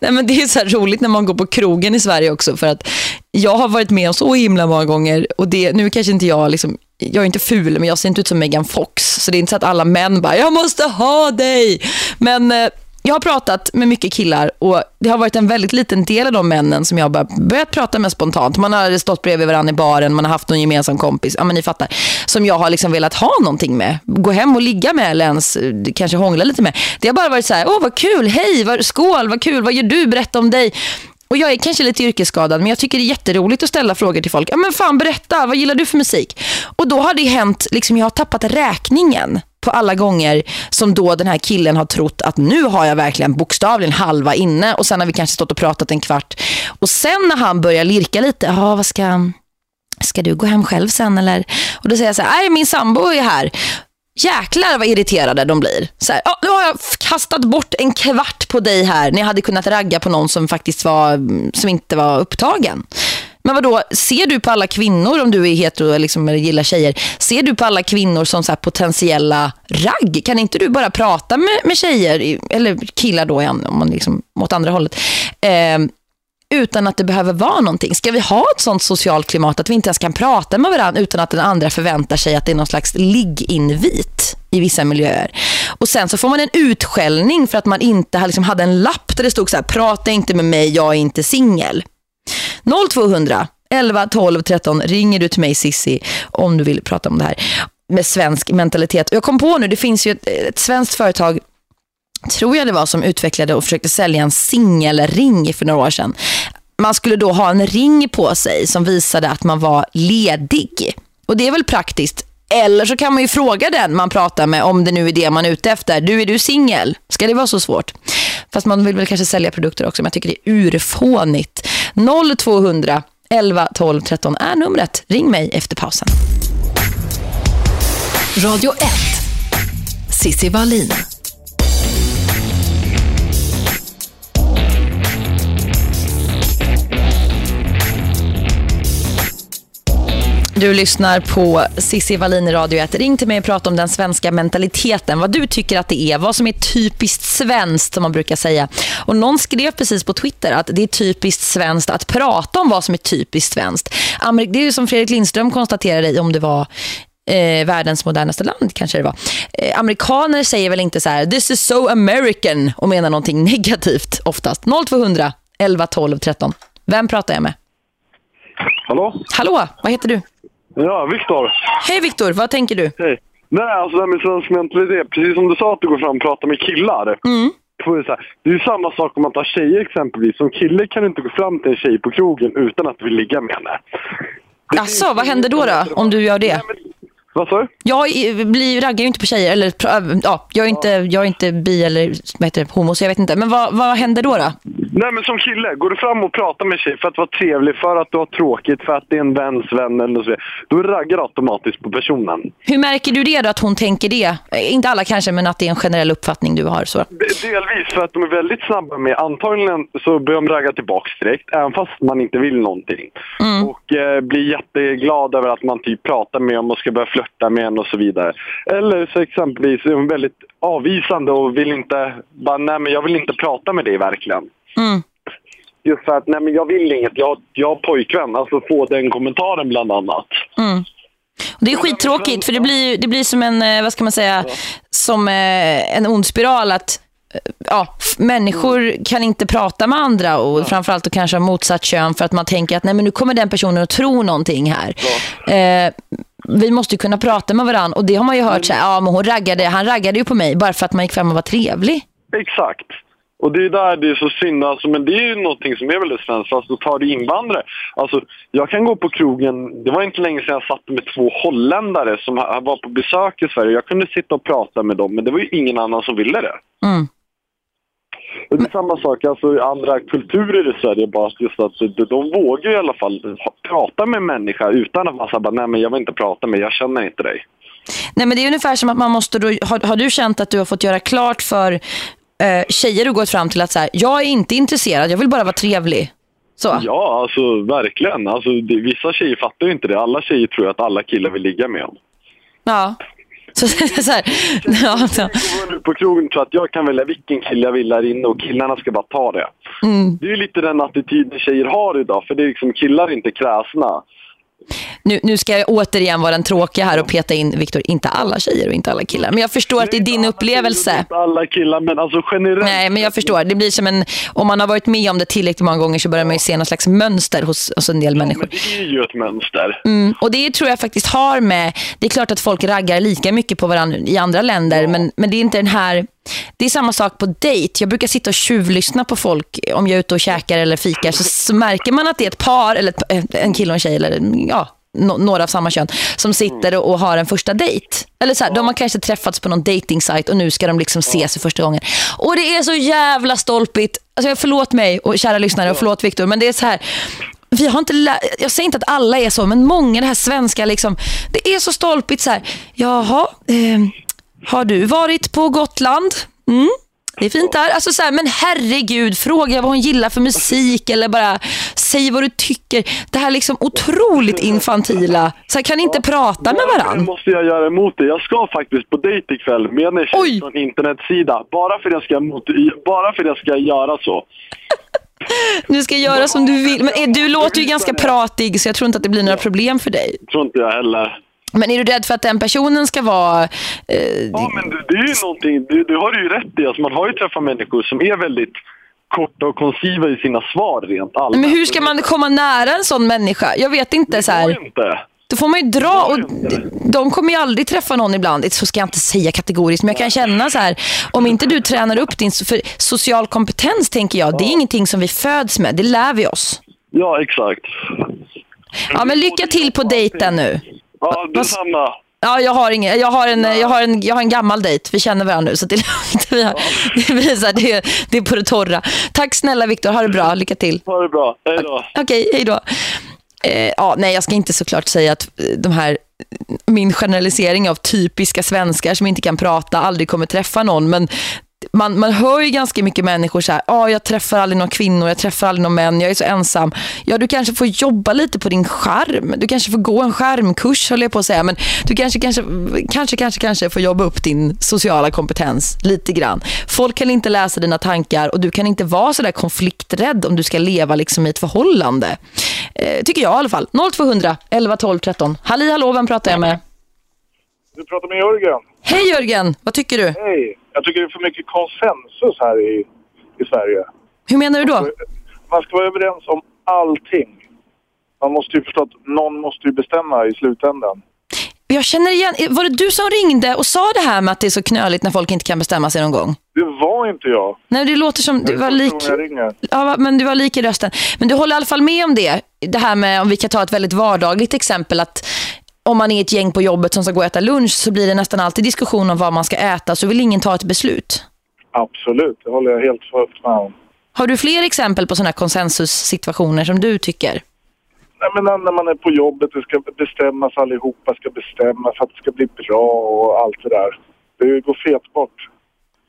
Nej men det är så här roligt när man går på krogen i Sverige också för att jag har varit med om så himla många gånger och det, nu kanske inte jag liksom, jag är inte ful men jag ser inte ut som Megan Fox så det är inte så att alla män bara, jag måste ha dig. Men eh, jag har pratat med mycket killar och det har varit en väldigt liten del av de männen som jag har börjat prata med spontant. Man har stått bredvid varandra i baren, man har haft någon gemensam kompis, ja men ni fattar, som jag har liksom velat ha någonting med. Gå hem och ligga med eller ens eh, kanske hångla lite med. Det har bara varit så här, åh vad kul, hej, vad, skål, vad kul, vad gör du, berätta om dig. Och jag är kanske lite yrkesskadad men jag tycker det är jätteroligt att ställa frågor till folk. Ja men fan berätta, vad gillar du för musik? Och då har det hänt, liksom jag har tappat räkningen på alla gånger som då den här killen har trott att nu har jag verkligen bokstavligen halva inne och sen har vi kanske stått och pratat en kvart. Och sen när han börjar lirka lite, ja vad ska, ska du gå hem själv sen eller? Och då säger jag så här, nej min sambo är här. Jäklar vad irriterade de blir. Så här, nu har jag kastat bort en kvart på dig här när jag hade kunnat ragga på någon som faktiskt var som inte var upptagen. Men vad då ser du på alla kvinnor om du är hetero liksom, eller gillar tjejer? Ser du på alla kvinnor som så här, potentiella ragg? Kan inte du bara prata med, med tjejer eller killar då igen om man liksom åt andra hållet? Eh, utan att det behöver vara någonting. Ska vi ha ett sånt socialt klimat att vi inte ens kan prata med varandra utan att den andra förväntar sig att det är någon slags ligginvit i vissa miljöer. Och sen så får man en utskällning för att man inte liksom hade en lapp där det stod så här, prata inte med mig, jag är inte singel. 0200 11 12 13 ringer du till mig Sissi om du vill prata om det här med svensk mentalitet. Jag kom på nu, det finns ju ett, ett svenskt företag tror jag det var som utvecklade och försökte sälja en singelring för några år sedan. Man skulle då ha en ring på sig som visade att man var ledig. Och det är väl praktiskt. Eller så kan man ju fråga den man pratar med om det nu är det man är ute efter. Du, är du singel? Ska det vara så svårt? Fast man vill väl kanske sälja produkter också, men jag tycker det är urfånigt. 0200 11 12 13 är numret. Ring mig efter pausen. Radio 1. Sissi Wallin. Du lyssnar på Sissi Wallin i Radio 1. Ring till mig och prata om den svenska mentaliteten. Vad du tycker att det är. Vad som är typiskt svenskt som man brukar säga. Och någon skrev precis på Twitter att det är typiskt svenskt att prata om vad som är typiskt svenskt. Det är ju som Fredrik Lindström konstaterade om det var eh, världens modernaste land kanske det var. Eh, amerikaner säger väl inte så här this is so American och menar någonting negativt oftast. 0200 11 12 13. Vem pratar jag med? Hallå? Hallå, vad heter du? Ja, Viktor. Hej Viktor, vad tänker du? Hej. Nej, alltså det här med svensk mentalitet. Precis som du sa att du går fram och pratar med killar. Mm. Det är ju samma sak om man tar tjejer exempelvis. Som kille kan du inte gå fram till en tjej på krogen utan att du vill ligga med henne. Alltså, vad händer då då om du gör det? Vad sa du? Jag blir, raggar ju inte på tjejer eller ja, jag är inte jag är inte bi eller heter det, homo så jag vet inte. Men vad, vad händer då då? Nej, men som kille, går du fram och pratar med tjej för att vara trevlig, för att du har tråkigt, för att det är en väns vän eller så då raggar du automatiskt på personen. Hur märker du det då att hon tänker det? Inte alla kanske men att det är en generell uppfattning du har så. De- Delvis för att de är väldigt snabba med, antagligen så börjar de ragga tillbaks direkt, även fast man inte vill någonting. Och eh, blir jätteglad över att man typ pratar med dem och ska börja flörta med en och så vidare. Eller så exempelvis är de väldigt avvisande och vill inte, bara nej men jag vill inte prata med dig verkligen. Mm. Just för att, nej men jag vill inget, jag, jag har pojkvän. Alltså få den kommentaren bland annat. Mm. Och det är skittråkigt för det blir, det blir som en, eh, vad ska man säga, som eh, en ond spiral att eh, ja, människor kan inte prata med andra och framförallt då kanske av motsatt kön för att man tänker att nej men nu kommer den personen att tro någonting här. Eh, vi måste ju kunna prata med varandra och det har man ju hört så här, ja men hon raggade, han raggade ju på mig bara för att man gick fram och var trevlig. Exakt. Och det är där det är så synd. Alltså, men det är ju någonting som är väldigt svenskt. Alltså, tar du invandrare. Alltså, jag kan gå på krogen. Det var inte länge sedan jag satt med två holländare som var på besök i Sverige. Jag kunde sitta och prata med dem, men det var ju ingen annan som ville det. Mm. Och det är samma sak alltså, i andra kulturer i Sverige. Bara just att de, de vågar i alla fall prata med en människa utan att man säger nej men jag vill inte prata med, jag känner inte dig. Nej, men det är ungefär som att man måste då, har, har du känt att du har fått göra klart för eh, tjejer du gått fram till att så här, jag är inte intresserad, jag vill bara vara trevlig. Så. Ja, alltså verkligen. Alltså, det, vissa tjejer fattar ju inte det. Alla tjejer tror att alla killar vill ligga med dem. Ja. Så, så här, ja, nu på krogen tror att jag kan välja vilken kille jag vill här inne och killarna ska bara ta det. Mm. Det är ju lite den attityden tjejer har idag, för det är liksom killar är inte kräsna. Nu, nu ska jag återigen vara den tråkiga här och peta in, Viktor, inte alla tjejer och inte alla killar. Men jag förstår att det är din upplevelse. Inte alla killar, men alltså generellt. Nej, men jag förstår. Det blir som en, om man har varit med om det tillräckligt många gånger så börjar man ju se någon slags mönster hos, hos en del människor. Men det är ju ett mönster. Mm, och det tror jag faktiskt har med, det är klart att folk raggar lika mycket på varandra i andra länder, men, men det är inte den här, det är samma sak på dejt. Jag brukar sitta och tjuvlyssna på folk om jag är ute och käkar eller fikar, så, märker man att det är ett par, eller en kille och en tjej, eller ja, no, några av samma kön, som sitter och, och har en första dejt. Eller så här, de har kanske träffats på någon dating site och nu ska de liksom ses för första gången. Och det är så jävla stolpigt. Alltså, förlåt mig och kära lyssnare och förlåt Viktor, men det är så här vi har inte jag säger inte att alla är så, men många det här svenska liksom, det är så stolpigt så här. Jaha, eh, har du varit på Gotland? Mm. Det är fint där. Alltså så här, men herregud, fråga vad hon gillar för musik eller bara säg vad du tycker. Det här liksom otroligt infantila. Så här, kan inte prata med varandra? måste jag göra emot det. Jag ska faktiskt på dejt ikväll med en tjej från internetsida. Bara för att jag ska, mot, bara för att jag ska göra så. Du ska göra som du vill. Men är, du låter ju ganska pratig så jag tror inte att det blir några problem för dig. tror inte jag heller. Men är du rädd för att den personen ska vara... Eh, Ja, men det, det är ju någonting, det, det har du ju rätt i. Alltså, man har ju träffat människor som är väldigt korta och konciva i sina svar rent allmänt. Men hur ska man komma nära en sån människa? Jag vet inte så Det här. går ju inte. Då får man ju dra och de kommer ju aldrig träffa någon ibland. Så ska jag inte säga kategoriskt, men jag kan känna så här. Om inte du tränar upp din för social kompetens tänker jag, det är ingenting som vi föds med. Det lär vi oss. Ja, exakt. Ja, men lycka till på dejten nu. Ja, detsamma. Ja, jag har, ingen, jag, har en, jag, har en, jag har en gammal dejt. Vi känner varandra nu. Så det, är lugnt. Vi har, det, det, är- det är på det torra. Tack snälla Viktor, ha det bra. Lycka till. Ha det bra. Hej då. Okej, hej då. Eh, ja, nej, jag ska inte såklart säga att eh, de här min generalisering av typiska svenskar som inte kan prata aldrig kommer träffa någon, men man, man hör ju ganska mycket människor så här, ah, jag träffar aldrig någon kvinnor, jag träffar aldrig någon män, jag är så ensam. Ja, du kanske får jobba lite på din skärm. Du kanske får gå en skärmkurs, håller jag på att säga, men du kanske, kanske, kanske, kanske, kanske får jobba upp din sociala kompetens lite grann. Folk kan inte läsa dina tankar och du kan inte vara så där konflikträdd om du ska leva liksom i ett förhållande. Eh, tycker jag i alla fall. 0200 11 12 13. Halli hallå, vem pratar jag med? Du pratar med Jörgen. Hej Jörgen, vad tycker du? Hej. Jag tycker det är för mycket konsensus här i, i Sverige. Hur menar du då? Man ska vara överens om allting. Man måste ju förstå att någon måste ju bestämma i slutändan. Jag känner igen, var det du som ringde och sa det här med att det är så knöligt när folk inte kan bestämma sig någon gång? Det var inte jag. Nej, det låter som du var Det är lik... Ja, men du var lik i rösten. Men du håller i alla fall med om det. Det här med, om vi kan ta ett väldigt vardagligt exempel, att om man är ett gäng på jobbet som ska gå och äta lunch så blir det nästan alltid diskussion om vad man ska äta, så vill ingen ta ett beslut. Absolut, det håller jag helt fullt med om. Har du fler exempel på sådana här konsensussituationer som du tycker? Nej, men när man är på jobbet, det ska bestämmas allihopa, ska bestämma för att det ska bli bra och allt det där. Det går fet bort.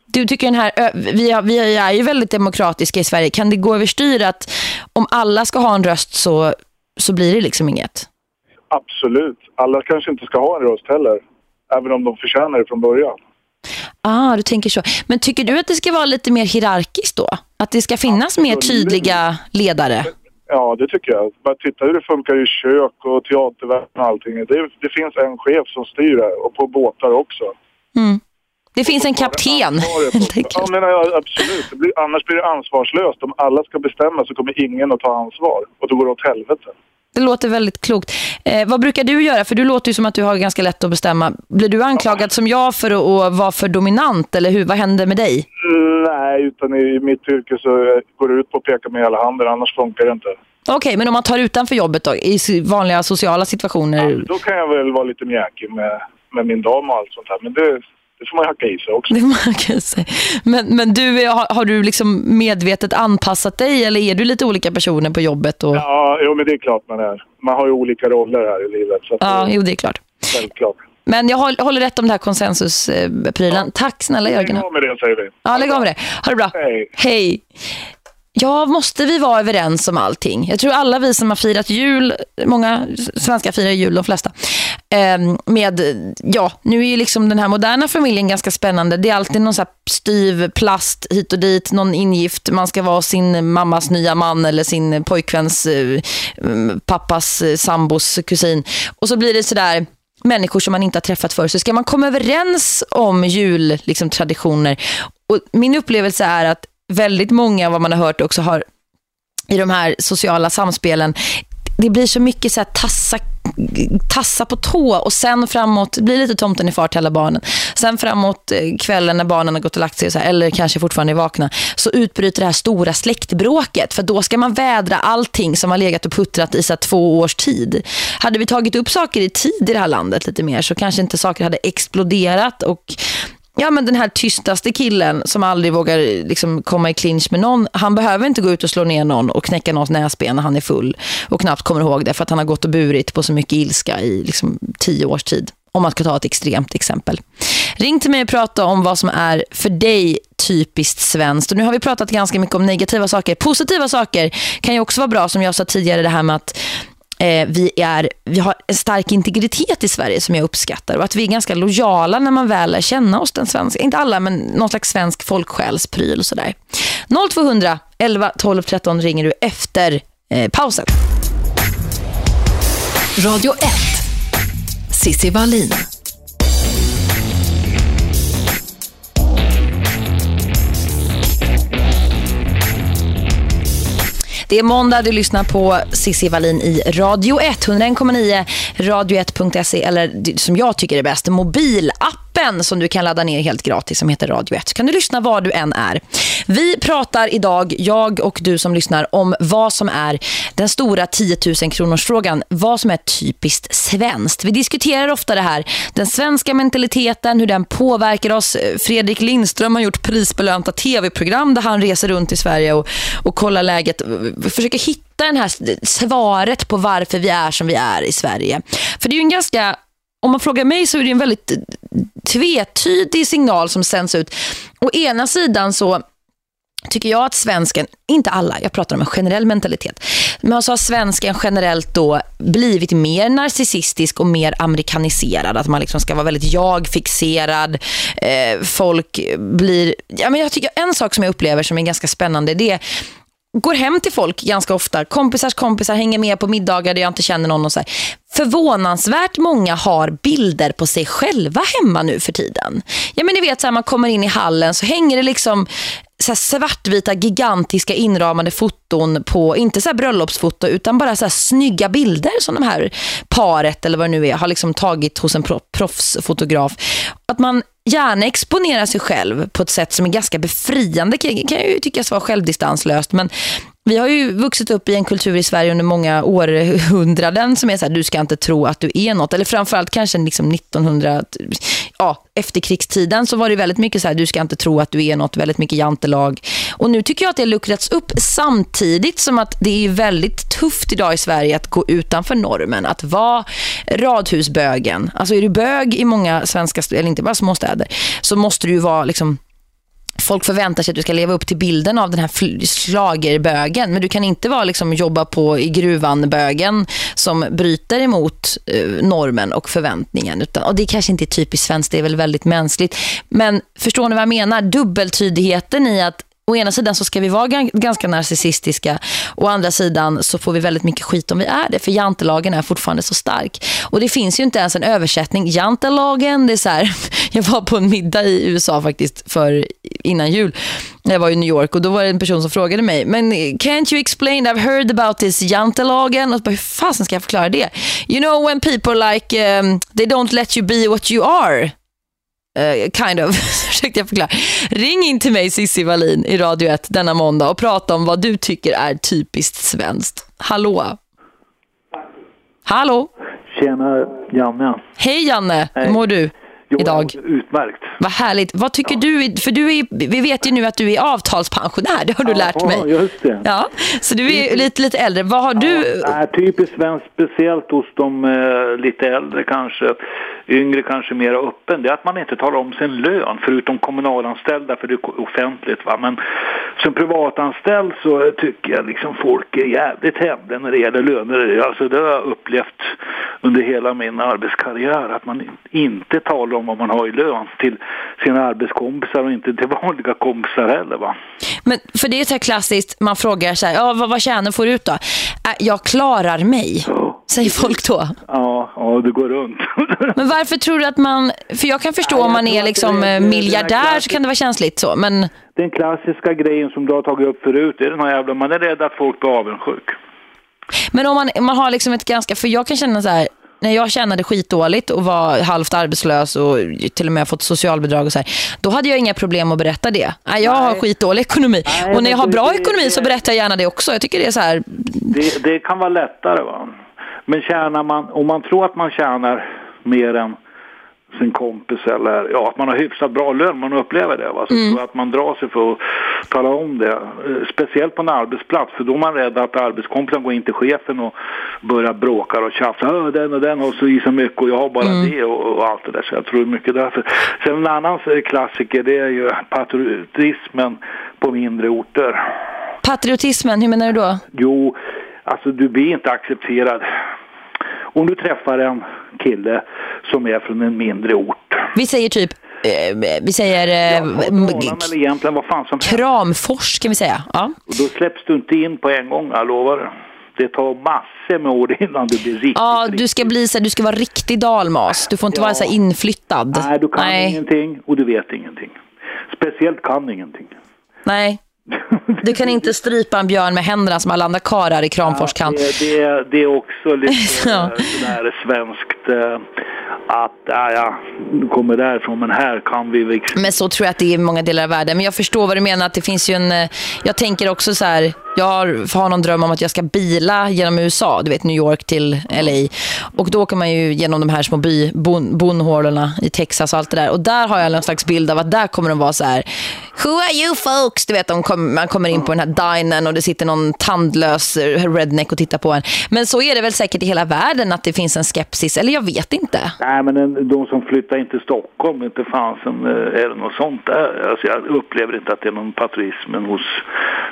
Du tycker den här, vi, har, vi är ju väldigt demokratiska i Sverige. Kan det gå överstyr att om alla ska ha en röst så, så blir det liksom inget? Absolut. Alla kanske inte ska ha en röst heller. Även om de förtjänar det från början. Ah, du tänker så. Men tycker du att det ska vara lite mer hierarkiskt då? Att det ska finnas mer Absolut. tydliga ledare? Ja, det tycker jag. Bara titta hur det funkar i kök och teatervärlden och allting. Det, det finns en chef som styr det och på båtar också. Mm. Det finns en kapten, helt enkelt. Ja, men, ja, absolut. Blir, annars blir det ansvarslöst. Om alla ska bestämma så kommer ingen att ta ansvar. Och då går det åt helvete. Det låter väldigt klokt. Eh, vad brukar du göra? För du låter ju som att du har ganska lätt att bestämma. Blir du anklagad som jag för att, vara för dominant? Eller hur? vad händer med dig? Nej, utan i mitt yrke så går det ut på att peka med hela handen, annars funkar det inte. Okej, okay, men om man tar utanför jobbet då, i vanliga sociala situationer? Ja, då kan jag väl vara lite mjäkig med, med min dam och allt sånt här. Men det, det får man hacka i sig också. Det får man hacka i sig. Men, men du, har, har, du liksom medvetet anpassat dig eller är du lite olika personer på jobbet? Och... Ja, jo, men det är klart man är. Man har ju olika roller här i livet. Så ja, jo, det är klart. Självklart. Men jag håller rätt om det här konsensusprylen. Ja. Tack snälla Jörgen. Lägg av med det säger vi. Ja, lägg av med det. Ha det bra. Hej. Hej. Ja, måste vi vara överens om allting? Jag tror alla vi som har firat jul, många svenskar firar jul, de flesta, Ehm, med, ja, nu är ju liksom den här moderna familjen ganska spännande. Det är alltid någon så här styv plast hit och dit, någon ingift. Man ska vara sin mammas nya man eller sin pojkväns eh, mm, pappas eh, sambos kusin. Och så blir det sådär människor som man inte har träffat förr. Så ska man komma överens om jultraditioner. Liksom, och min upplevelse är att väldigt många, vad man har hört också, har i de här sociala samspelen det blir så mycket så här tassa, tassa på tå och sen framåt, det blir lite tomten i fart till alla barnen. Sen framåt eh, kvällen när barnen har gått och lagt sig så här, eller kanske fortfarande är vakna så utbryter det här stora släktbråket för då ska man vädra allting som har legat och puttrat i så två års tid. Hade vi tagit upp saker i tid i det här landet lite mer så kanske inte saker hade exploderat och Ja, men den här tystaste killen som aldrig vågar liksom komma i clinch med någon, han behöver inte gå ut och slå ner någon och knäcka någons näsben när han är full och knappt kommer ihåg det för att han har gått och burit på så mycket ilska i liksom tio års tid. Om man ska ta ett extremt exempel. Ring till mig och prata om vad som är för dig typiskt svenskt. Och nu har vi pratat ganska mycket om negativa saker. Positiva saker kan ju också vara bra som jag sa tidigare det här med att eh, vi, är, vi har en stark integritet i Sverige som jag uppskattar. Och att vi är ganska lojala när man väl lär känna oss den svenska. Inte alla, men någon slags svensk folksjälspryl och sådär. 0200 11 12 13 ringer du efter eh, pausen. Radio 1. Sissi Wallin. Det är måndag, du lyssnar på Cissi Wallin i Radio 1, 101,9 radio1.se eller som jag tycker är bäst, mobilappen som du kan ladda ner helt gratis som heter Radio 1. Så kan du lyssna var du än är. Vi pratar idag, jag och du som lyssnar, om vad som är den stora 10 000 kronors frågan. Vad som är typiskt svenskt. Vi diskuterar ofta det här. Den svenska mentaliteten, hur den påverkar oss. Fredrik Lindström har gjort prisbelönta tv-program där han reser runt i Sverige och, och kollar läget. Försöker hitta den här svaret på varför vi är som vi är i Sverige. För det är ju en ganska om man frågar mig så är det en väldigt tvetydig signal som sänds ut. Å ena sidan så tycker jag att svensken, inte alla, jag pratar om en generell mentalitet, men så har svensken generellt då blivit mer narcissistisk och mer amerikaniserad. Att man liksom ska vara väldigt jag-fixerad. Eh, folk blir... Ja, men jag tycker en sak som jag upplever som är ganska spännande det är går hem till folk ganska ofta. Kompisars kompisar hänger med på middagar där jag inte känner någon. Och så här. Förvånansvärt många har bilder på sig själva hemma nu för tiden. Ja men ni vet så här, man kommer in i hallen så hänger det liksom så här svartvita gigantiska inramade foton på, inte så här bröllopsfoto utan bara så här snygga bilder som de här paret eller vad det nu är har liksom tagit hos en proffsfotograf. Att man gärna exponerar sig själv på ett sätt som är ganska befriande kan, kan ju tyckas vara självdistanslöst men vi har ju vuxit upp i en kultur i Sverige under många århundraden som är så här, du ska inte tro att du är något. Eller framförallt kanske liksom 1900, ja, efterkrigstiden så var det väldigt mycket så här, du ska inte tro att du är något, väldigt mycket jantelag. Och nu tycker jag att det har luckrats upp samtidigt som att det är väldigt tufft idag i Sverige att gå utanför normen, att vara radhusbögen. Alltså är du bög i många svenska, eller inte bara småstäder, så måste du ju vara liksom folk förväntar sig att du ska leva upp till bilden av den här slagerbögen. Men du kan inte vara liksom jobba på i gruvan-bögen som bryter emot eh, normen och förväntningen. Utan, och det kanske inte är typiskt svenskt, det är väl väldigt mänskligt. Men förstår ni vad jag menar? Dubbeltydigheten i att å ena sidan så ska vi vara ganska narcissistiska. Å andra sidan så får vi väldigt mycket skit om vi är det. För jantelagen är fortfarande så stark. Och det finns ju inte ens en översättning. Jantelagen, det är så här. Jag var på en middag i USA faktiskt för innan jul. Jag var i New York och då var det en person som frågade mig. Men eh, can't you explain? I've heard about this jantelagen. Och bara, hur fasen ska jag förklara det? You know when people like, um, they don't let you be what you are. Uh, kind of, försökte jag förklara. Ring in till mig Sissi Wallin i Radio 1 denna måndag och prata om vad du tycker är typiskt svenskt. Hallå? Hallå? Tjena, Janne. Hej Janne, hur Hej. mår du Jo, idag? Utmärkt. Vad härligt. Vad tycker du? För du är, vi vet ju nu att du är avtalspensionär, det har du lärt Ja, mig. just det. Ja, så du är lite, lite äldre. Vad har du... Ja, är typiskt svenskt, speciellt hos de eh, lite äldre kanske, yngre kanske mer öppen, det är att man inte talar om sin lön, förutom kommunalanställda, för det är offentligt. Va? Men som privatanställd så tycker jag liksom folk är jävligt hemliga när det gäller löner. Alltså det har jag upplevt under hela min arbetskarriär, att man inte talar om vad man har i lön till sina arbetskompisar och inte till vanliga kompisar heller. Va? Men för det är så här klassiskt, man frågar så här, ja, vad, vad tjänar får du ut då? Äh, jag klarar mig, säger folk då. Ja, ja, det går runt. Men varför tror du att man, för jag kan förstå om man är liksom eh, miljardär så kan det vara känsligt så, men Den klassiska grejen som du har tagit upp förut, är den här jävla, man är rädd att folk blir avundsjuk. Men om man, man har liksom ett ganska, för jag kan känna så här, när jag tjänade skitdåligt och var halvt arbetslös och till och med fått socialbidrag och så här, då hade jag inga problem att berätta det. Nej, jag har skitdålig ekonomi. och när jag har bra det- ekonomi så berättar jag gärna det också. Jag tycker det är så här, Det, det kan vara lättare va. Men tjänar man, om man tror att man tjänar mer än sin kompis eller ja, att man har hyfsat bra lön, man upplever det va. Så jag att man drar sig för att tala om det. Eh, Speciellt på en arbetsplats för då är man rädd att arbetskompisen går in till chefen och börjar bråka och tjafsa. "Åh, Den och den har så i så mycket och jag har bara det och, och allt det där. Så jag tror mycket därför. Sen en annan eh, klassiker det är ju patriotismen på mindre orter. patriotismen, hur menar du då? Jo, alltså du blir inte accepterad. Om du träffar en kille som är från en mindre ort. Vi säger typ, eh, vi säger eh, helst. Kramfors kan vi säga. Ja. Och då släpps du inte in på en gång, jag lovar det. Tar massor med år innan du blir riktigt, Ja, du ska bli så du ska vara riktig dalmas. Du får inte vara så inflyttad. Nej, du kan Nej. ingenting och du vet ingenting. Speciellt kan ingenting. Nej. Du kan inte strypa en björn med händerna som alla andra karar i Kramfors kan. Det, det, det är också lite Ja. ja. sådär svenskt eh, att, ja, ja, du kommer därifrån men här kan vi liksom Men så tror jag att det är i många delar av världen. Men jag förstår vad du menar. att Det finns ju en... eh, Jag tänker också så här... Jag har, har någon dröm om att jag ska bila genom USA. Du vet, New York till LA. Och då åker man ju genom de här små by, bon, bonhålorna i Texas och allt det där. Och där har jag någon slags bild av att där kommer de vara så här... Who are you folks? Du vet, de kom, man kommer in på den här dinen och det sitter någon tandlös redneck och tittar på en. Men så är det väl säkert i hela världen att det finns en skepsis. Eller jag vet inte. Nej, men de som flyttar in till Stockholm, inte fanns eh, är det något sånt där. Alltså, jag upplever inte att det är någon patriotism hos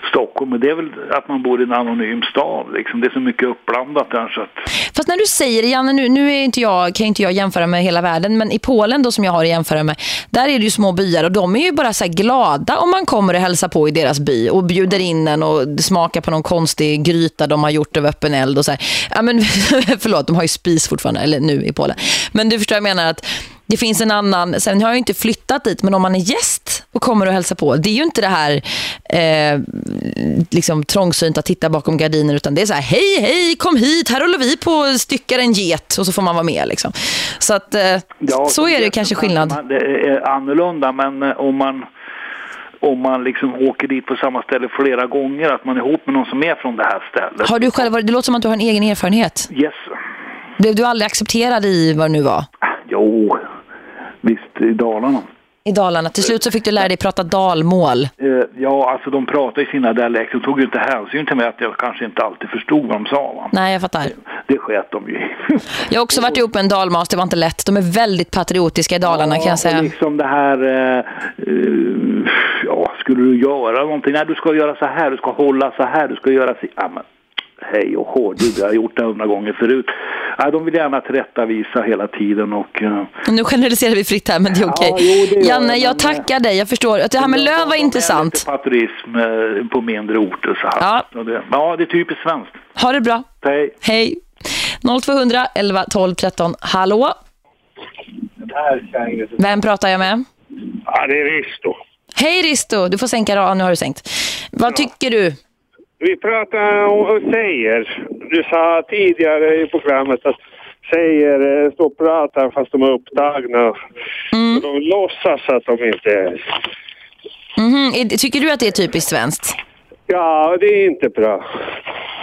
Stockholm. Men det är väl att man bor i en anonym stad. Liksom. Det är så mycket uppblandat där så att... Fast när du säger det, Janne, nu, nu är inte jag, kan inte jag jämföra med hela världen, men i Polen då som jag har att jämföra med, där är det ju små byar och de är ju bara så här glada om man kommer och hälsar på i deras by och bjuder in en och smakar på någon konstig gryta de har gjort över öppen eld och så här. Ja, men förlåt, de har ju spis fortfarande, eller nu i Polen. Men du förstår, jag menar att det finns en annan, sen har jag inte flyttat dit, men om man är gäst och kommer och hälsar på, det är ju inte det här eh, liksom trångsynt att titta bakom gardiner, utan det är så här, hej, hej, kom hit, här håller vi på och styckar en get och så får man vara med liksom. Så att, eh, Ja, så är det kanske skillnad. man- Det är annorlunda, men eh, om man, om man liksom åker dit på samma ställe flera gånger, att man är ihop med någon som är från det här stället. Har du själv varit, det låter som att du har en egen erfarenhet. Yes. Blev du aldrig accepterad i vad det nu var? Jo, visst i Dalarna. I Dalarna. Till slut så fick du lära dig prata dalmål. Eh, Ja, alltså de pratar i sina dialekter. De tog ju inte hänsyn till mig att jag kanske inte alltid förstod vad de sa. Va? Nej, jag fattar. Det sket de ju. Jag har också varit ihop med en dalmas, det var inte lätt. De är väldigt patriotiska i Dalarna kan jag Och säga. liksom det här, eh, eh, ja, skulle du göra någonting? Nej, du ska göra så här, du ska hålla så här, du ska göra så Ja, men hej och hå, du, jag har gjort det hundra gånger förut. ja, de vill gärna tillrättavisa hela tiden och... eh, Nu generaliserar vi fritt här, men det är okej. Ja, det gör Janne, jag, jag men- tackar dig. Jag förstår. Att det här med de- löv de- var de intressant. är lite patriotism eh, på mindre orter så här. Ja. Och det, ja, det är typiskt svenskt. Ha det bra. Hej. Hej. 0200 11 12 13. Hallå? Vem pratar jag med? Ja, det är Risto. Hej Risto, du får sänka ja, nu har du sänkt. Vad tycker du? Vi pratar om säger. Du sa tidigare i programmet att säger eh, står och pratar fast de är upptagna. Och de låtsas att de inte är. Mhm, är- Tycker du att det är typiskt svenskt? Ja, det är inte bra.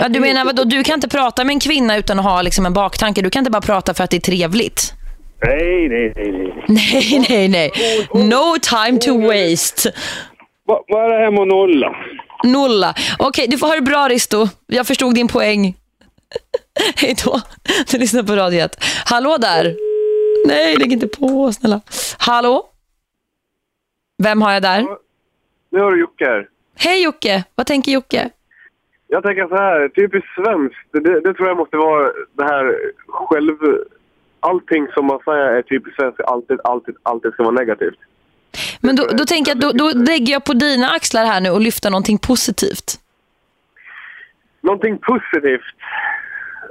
Ja, du menar vadå? Du kan inte prata med en kvinna utan att ha liksom en baktanke. Du kan inte bara prata för att det är trevligt. Nej, nej, nej, nej. Nej, nej, nej. No time to waste. Ba- Bara hem och nolla. Nolla. Okej, du får ha det bra Risto. Jag förstod din poäng. Hej då. Du lyssnar på Radio 1. Hallå där. Nej, lägg inte på, snälla. Hallå? Vem har jag där? Nu har du Jocke här. Hej Jocke. Vad tänker Jocke? Jag tänker så här, typiskt svenskt, det, det tror jag måste vara det här själv... Allting som man säger är typiskt svenskt, alltid, alltid, alltid ska vara negativt. Men då, då tänker jag, då, då lägger jag på dina axlar här nu och lyfter någonting positivt. Någonting positivt.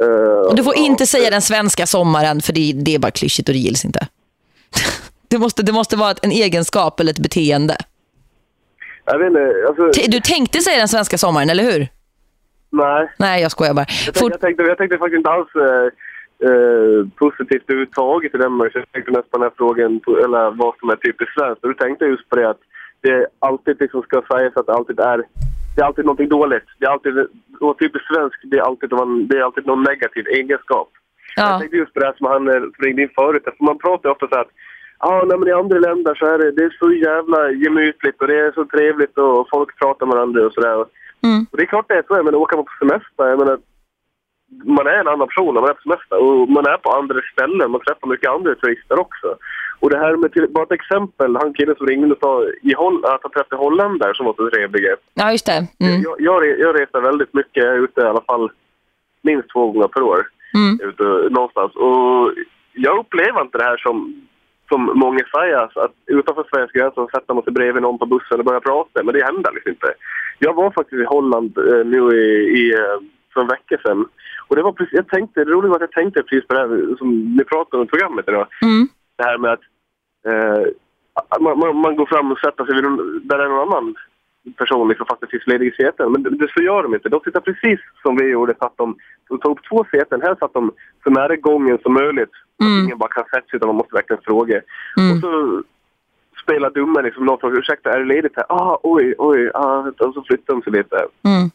eh, Och du får inte säga den svenska sommaren för det, det är bara klyschigt och det gills inte. Det måste, det måste vara en egenskap eller ett beteende. Jag vet inte, alltså... Du tänkte säga den svenska sommaren, eller hur? Nej. Nej, jag skojar bara. Jag tänkte, jag tänkte, jag tänkte faktiskt inte alls eh, eh, positivt överhuvudtaget i den matchen. Jag tänkte nästan den här frågan, på, eller vad som är typiskt svenskt. Och du tänkte just på det att det alltid liksom ska sägas att det alltid är det är alltid någonting dåligt. Det är alltid, och typiskt svenskt, det är alltid, det är alltid någon negativ egenskap. Jag tänkte just på det här som han eh, ringde in förut. För man pratar ofta så här att ah, nej, men i andra länder så är det, det är så jävla gemytligt och det är så trevligt och folk pratar med varandra och sådär. Och det är klart det är så, men åker man på semester, jag menar, man är en annan person när man är på semester och man är på andra ställen, man träffar mycket andra turister också. Och det här med, till, bara ett exempel, han killen som ringde och sa i Holl, att han träffade holländare som var så trevliga. Ja, just det. Mm. Jag, jag, jag reser väldigt mycket, jag är ute i alla fall minst två gånger per år. Mm. Ute någonstans. Och jag upplever inte det här som, som många säger, att utanför Sveriges gränser sätter man sig bredvid någon på bussen och börjar prata. Men det händer liksom inte. Jag var faktiskt i Holland eh, nu i, i, eh, för en vecka sedan. Och det var precis, jag tänkte, det roliga var att jag tänkte precis på det här som ni pratade om i programmet idag. Det här med att eh, man, man, man går fram och sätter sig vid någon, där det är någon annan person liksom faktiskt finns ledig i säten. Men det, det så gör de inte. De sitter precis som vi gjorde. Satt de, de tog upp två säten. Här satt de så nära gången som möjligt. Att ingen bara kan sätta sig utan man måste verkligen fråga. Och så spelar dumma liksom. Någon frågar ursäkta är det ledigt här? Ah, oj, oj. Ah, och så flyttar de sig lite. Mm.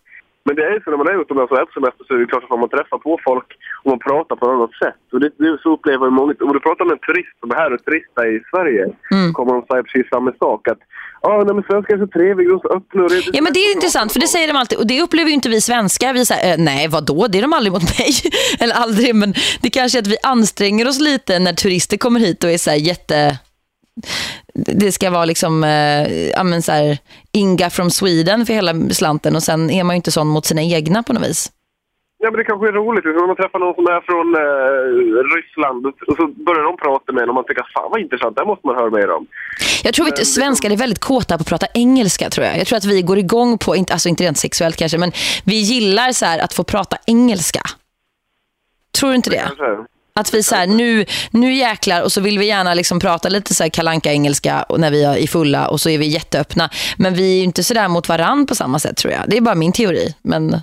Men det är ju så när man är utomlands och är på semester så är det klart att man träffar på folk och man pratar på ett annat sätt. Och det, det så upplever många. Om du pratar med en turist som är här och turistar i Sverige kommer de säga precis samma sak. Att ah, nej, men svenskar är så trevliga, är så öppna. Och det, Ja, men det är intressant, för det säger de alltid. Och det upplever ju inte vi svenskar. Vi säger, eh, nej, vad då? Det är de aldrig mot mig. Eller aldrig, men det kanske är att vi anstränger oss lite när turister kommer hit och är så här jätte... Det ska vara liksom eh, så här, Inga from Sweden för hela slanten och sen är man ju inte sån mot sina egna på något vis. Ja, men det kanske är roligt. Liksom, Om man träffar någon som är från eh, Ryssland och så börjar de prata med en och man tycker fan vad intressant, det måste man höra mer om. Jag tror att svenskar är väldigt kåta på att prata engelska tror jag. Jag tror att vi går igång på, inte, alltså inte rent sexuellt kanske, men vi gillar så här att få prata engelska. Tror du inte det? Kanske. Att vi så här, nu, nu jäklar och så vill vi gärna liksom prata lite så här kalanka engelska när vi är fulla och så är vi jätteöppna. Men vi är ju inte så där mot varann på samma sätt tror jag. Det är bara min teori. Men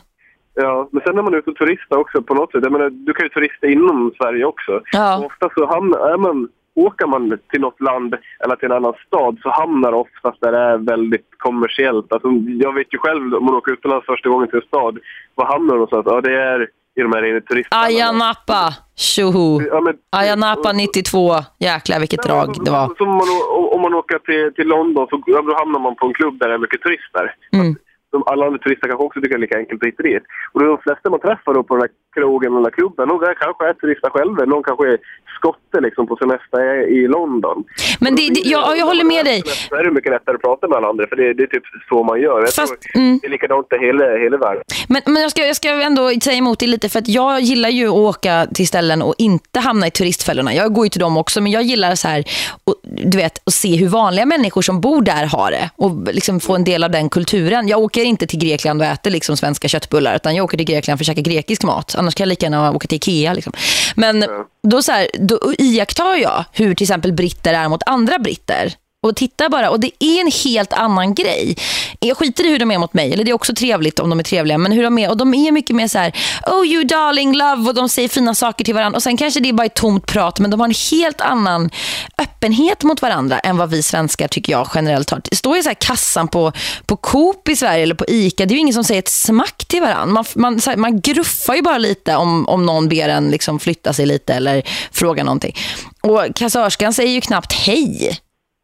Ja, men sen när man är ute och turistar också på något sätt. Jag menar, du kan ju turista inom Sverige också. Ja. Och ofta så hamnar, man, åker man till något land eller till en annan stad så hamnar oftast där det är väldigt kommersiellt. Alltså, jag vet ju själv om man åker utomlands första gången till en stad, vad hamnar det någonstans? Ja, det är i de här turistställena. Ayia Napa, tjoho. Ja, men- Ayia Napa 92, jäklar vilket drag det var. Som man, om man åker till, till London så ja, då hamnar man på en klubb där det är mycket turister. Mm. alla andra turister kanske också tycker det är lika enkelt hit dit. Och de flesta man träffar då på den här krogen eller klubben, där kanske är turister själva. Någon kanske är skotte liksom på semester i London. Men det, det, jag, jag håller med dig. Så är det mycket lättare att prata med alla andra, för det, det är typ så man gör. Fast, mm. Det är likadant i hela, hela världen. Men, men jag, ska, jag ska ändå säga emot dig lite för att jag gillar ju att åka till ställen och inte hamna i turistfällorna. Jag går ju till dem också men jag gillar så här och, du vet, att se hur vanliga människor som bor där har det och liksom få en del av den kulturen. Jag åker inte till Grekland och äter liksom svenska köttbullar utan jag åker till Grekland för att käka grekisk mat. Annars kan jag lika gärna åka till Ikea. Liksom. Men då, så här, då iakttar jag hur till exempel britter är mot andra britter och tittar bara. Och det är en helt annan grej. Jag skiter i hur de är mot mig. Eller det är också trevligt om de är trevliga. Men hur de är. Och de är mycket mer så här. Oh you darling love. Och de säger fina saker till varandra. Och sen kanske det är bara ett tomt prat. Men de har en helt annan öppenhet mot varandra. Än vad vi svenskar tycker jag generellt har. Det står ju så här kassan på, på Coop i Sverige. Eller på Ica. Det är ju ingen som säger ett smack till varandra. Man, man, här, man gruffar ju bara lite. Om, om någon ber en liksom flytta sig lite. Eller fråga någonting. Och kassörskan säger ju knappt hej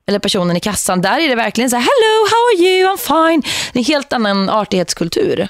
eller personen i kassan, där är det verkligen så här, hello, how are you, I'm fine. Det är en helt annan artighetskultur.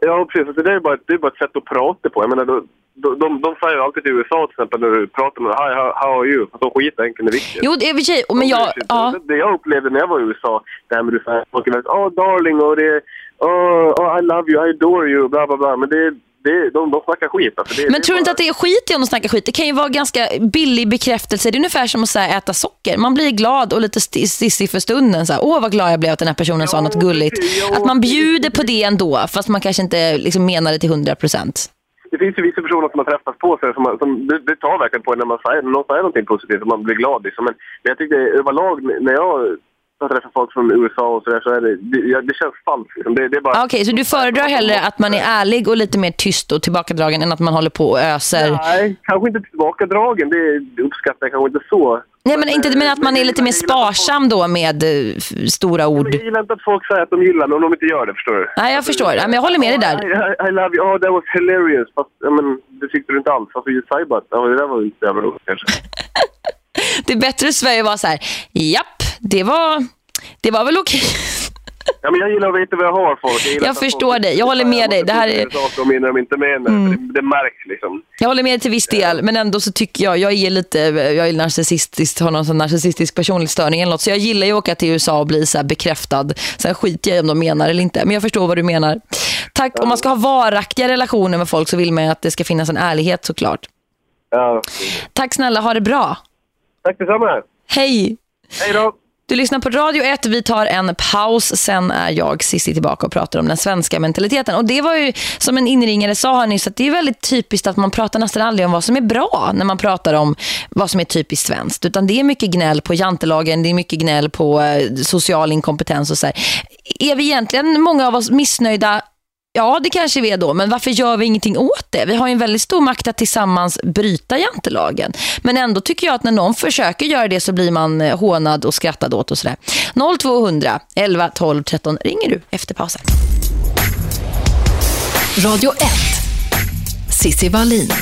Ja, precis. Det är bara, det är bara ett sätt att prata på. Jag menar, de, de, de, de säger alltid till USA till exempel när du pratar med Hi, how, how are you? Fast de skiter egentligen i vilket. Jo, det är i för sig, men jag... Ja. Det jag upplevde när jag var i USA, det här med du säger, folk är väldigt, oh darling, och det oh, oh, I love you, I adore you, bla bla bla. Men det, det, de, de snackar skit. Alltså. Det, Men tror du inte att det är skit i om de snackar skit? Det kan ju vara ganska billig bekräftelse. Det är ungefär som att så här, äta socker. Man blir glad och lite stissig för stunden. Så här, Åh, vad glad jag blev att den här personen sa något gulligt. Att man bjuder på det ändå, fast man kanske inte liksom menar det till 100 procent. Det finns ju vissa personer som man träffas på sig som, man, som det, det tar verkligen på när man säger, när någon säger någonting positivt och man blir glad. Liksom. Men, men jag tycker överlag när jag jag träffar folk från USA och sådär så är det, det, det känns falskt. Liksom. Det, det Okej, okay, så du föredrar hellre att man är ärlig och lite mer tyst och tillbakadragen än att man håller på och öser? Nej, kanske inte tillbakadragen. Det uppskattar jag kanske inte så. Nej, men inte men att man är lite mer sparsam då med uh, stora ord. Jag gillar inte att folk säger att de gillar men om de inte gör det, förstår du? Nej, jag förstår. Ja, men jag håller med dig där. I, I, love you. Oh, that was hilarious. Fast, ja, men, det tyckte du inte alls. Alltså, you say but, oh, det där var inte jävla kanske. det är bättre i Sverige var så här, japp, det var det var väl okej. Ja, men jag gillar att veta vad jag har folk. Jag, jag förstår folk, dig. Jag håller med dig. Det här är... Menar de inte med mm. det, det märks liksom. Jag håller med dig till viss del. Men ändå så tycker jag, jag är lite, jag är narcissistisk, har någon sån narcissistisk personlighetsstörning eller något. Så jag gillar ju att åka till USA och bli så bekräftad. Sen skiter jag i om de menar eller inte. Men jag förstår vad du menar. Tack. Ja. Om man ska ha varaktiga relationer med folk så vill man att det ska finnas en ärlighet såklart. Ja. Tack snälla, ha det bra. Tack detsamma. Hej. Hej då. Du lyssnar på Radio 1, vi tar en paus. Sen är jag Sissi tillbaka och pratar om den svenska mentaliteten. Och det var ju, som en inringare sa här nyss, att det är väldigt typiskt att man pratar nästan aldrig om vad som är bra när man pratar om vad som är typiskt svenskt. Utan det är mycket gnäll på jantelagen, det är mycket gnäll på eh, social inkompetens och så här. Är vi egentligen många av oss missnöjda Ja, det kanske vi är då. Men varför gör vi ingenting åt det? Vi har ju en väldigt stor makt att tillsammans bryta jantelagen. Men ändå tycker jag att när någon försöker göra det så blir man eh, hånad och skrattad åt och sådär. 0200 11 12 13 ringer du efter pausen. Radio 1 Sissi Wallin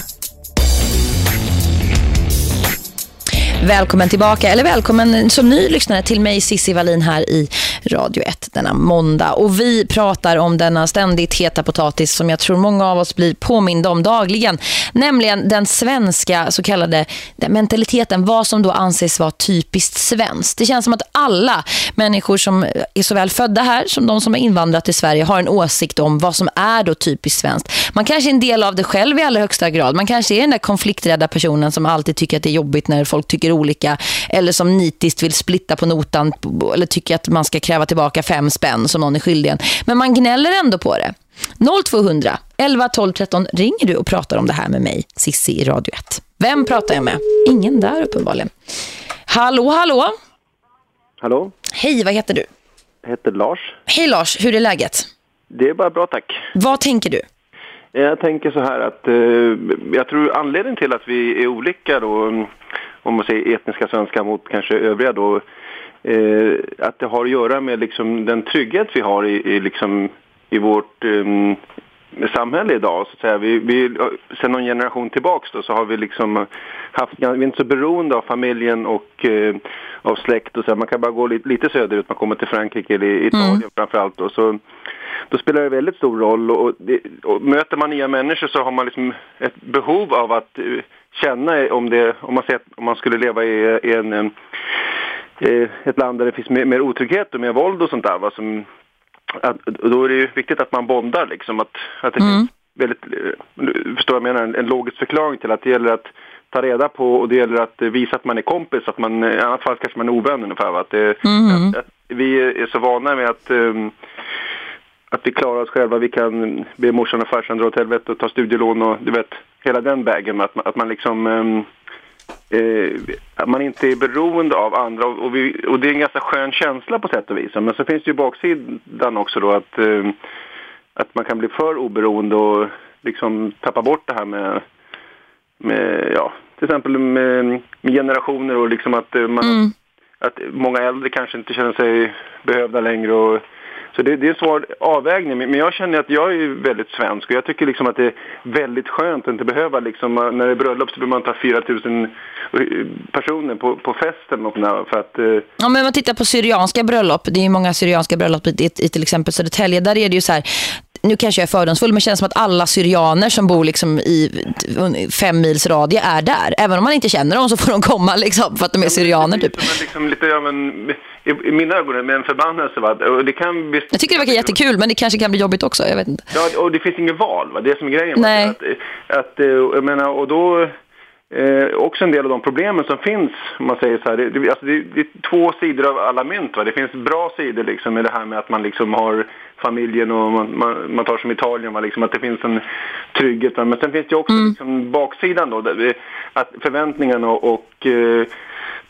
Välkommen tillbaka, eller välkommen som ny lyssnare till mig Sissi Wallin här i Radio 1 denna måndag. Och vi pratar om denna ständigt heta potatis som jag tror många av oss blir påminda om dagligen. Nämligen den svenska så kallade mentaliteten, vad som då anses vara typiskt svenskt. Det känns som att alla människor som är såväl födda här som de som har invandrat till Sverige har en åsikt om vad som är då typiskt svenskt. Man kanske är en del av det själv i allra högsta grad. Man kanske är den där konflikträdda personen som alltid tycker att det är jobbigt när folk tycker olika eller som nitiskt vill splitta på notan eller tycker att man ska kräva tillbaka fem spänn som någon är skyldig Men man gnäller ändå på det. 0200 11 12 13 ringer du och pratar om det här med mig, Sissi i Radio 1. Vem pratar jag med? Ingen där uppenbarligen. Hallå, hallå. Hallå. Hej, vad heter du? Jag heter Lars. Hej Lars, hur är läget? Det är bara bra, tack. Vad tänker du? Jag tänker så här att eh, jag tror anledningen till att vi är olika då om man säger etniska svenskar mot kanske övriga då, eh, att det har att göra med liksom den trygghet vi har i, i, liksom, i vårt, um, samhälle idag. Så att säga. Vi, vi, sen någon generation tillbaks då, så har vi liksom haft, vi är inte så beroende av familjen och eh, av släkt. Och så Man kan bara gå lite, lite söderut, man kommer till Frankrike eller Italien mm. framförallt. Och så, då spelar det väldigt stor roll. Och, det, och möter man nya människor så har man liksom ett behov av att uh, känna om, det, om, man, sett, om man skulle leva i, i en, en eh, ett land där det finns mer, mer otrygghet och mer våld och sånt där. Va, som, att, då är det ju viktigt att man bondar liksom. Att, att det mm. finns väldigt, eh, förstår jag menar, en, en logisk förklaring till att det gäller att ta reda på och det gäller att visa att man är kompis, att man, i annat fall kanske man är ovän ungefär. Va? Att, det, mm. att, att vi är så vana med att um, att vi klarar oss själva, vi kan be morsan och farsan dra åt helvete och ta studielån och du vet, hela den vägen. Att, man, att man liksom um, eh, man inte är beroende av andra och, och, vi, och, det är en ganska skön känsla på sätt och vis. Men så finns det ju baksidan också då att, eh, att man kan bli för oberoende och liksom tappa bort det här med, med ja, till exempel med, med generationer och liksom att eh, man mm. att många äldre kanske inte känner sig behövda längre och så det, det, är en svår avvägning. Men jag känner att jag är väldigt svensk och jag tycker liksom att det är väldigt skönt att inte behöva liksom, eh, när det är bröllop så behöver man ta 4 000 eh, personer på, på festen och för att... Eh... Ja, men om man tittar på syrianska bröllop, det är ju många syrianska bröllop i, i till exempel Södertälje, där är det ju så här, nu kanske jag är fördomsfull men det känns som att alla syrianer som bor liksom i fem mils radie är där. Även om man inte känner dem så får de komma liksom för att de är syrianer typ. Liksom lite, ja, men, i, i mina ögon med en förbannelse. Va? Och det kan bli... Jag tycker det verkar jättekul men det kanske kan bli jobbigt också, jag vet inte. Ja, och det finns inget val, va? det är som är grejen. Nej. Att, att, eh, jag menar, och då... Eh, också en del av de problemen som finns, om man säger så här, det, alltså det, det, är två sidor av alla mynt. Va? Det finns bra sidor liksom med det här med att man liksom har familjen och man, man, man tar som Italien, va? Liksom att det finns en trygghet. Va? Men sen finns det också mm. liksom baksidan då, det, att förväntningarna och, och eh,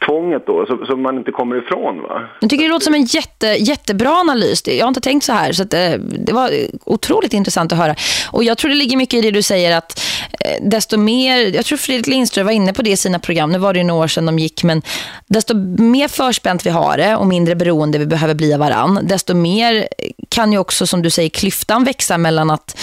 tvånget då, så, så, man inte kommer ifrån. Va? Jag tycker det låter som en jätte, jättebra analys. Jag har inte tänkt så här, så att, eh, det var otroligt intressant att höra. Och jag tror det ligger mycket i det du säger att eh, desto mer, jag tror Fredrik Lindström var inne på det i sina program, nu var det ju några år sedan de gick, men desto mer förspänt vi har det och mindre beroende vi behöver bli av varann, desto mer kan ju också, som du säger, klyftan växa mellan att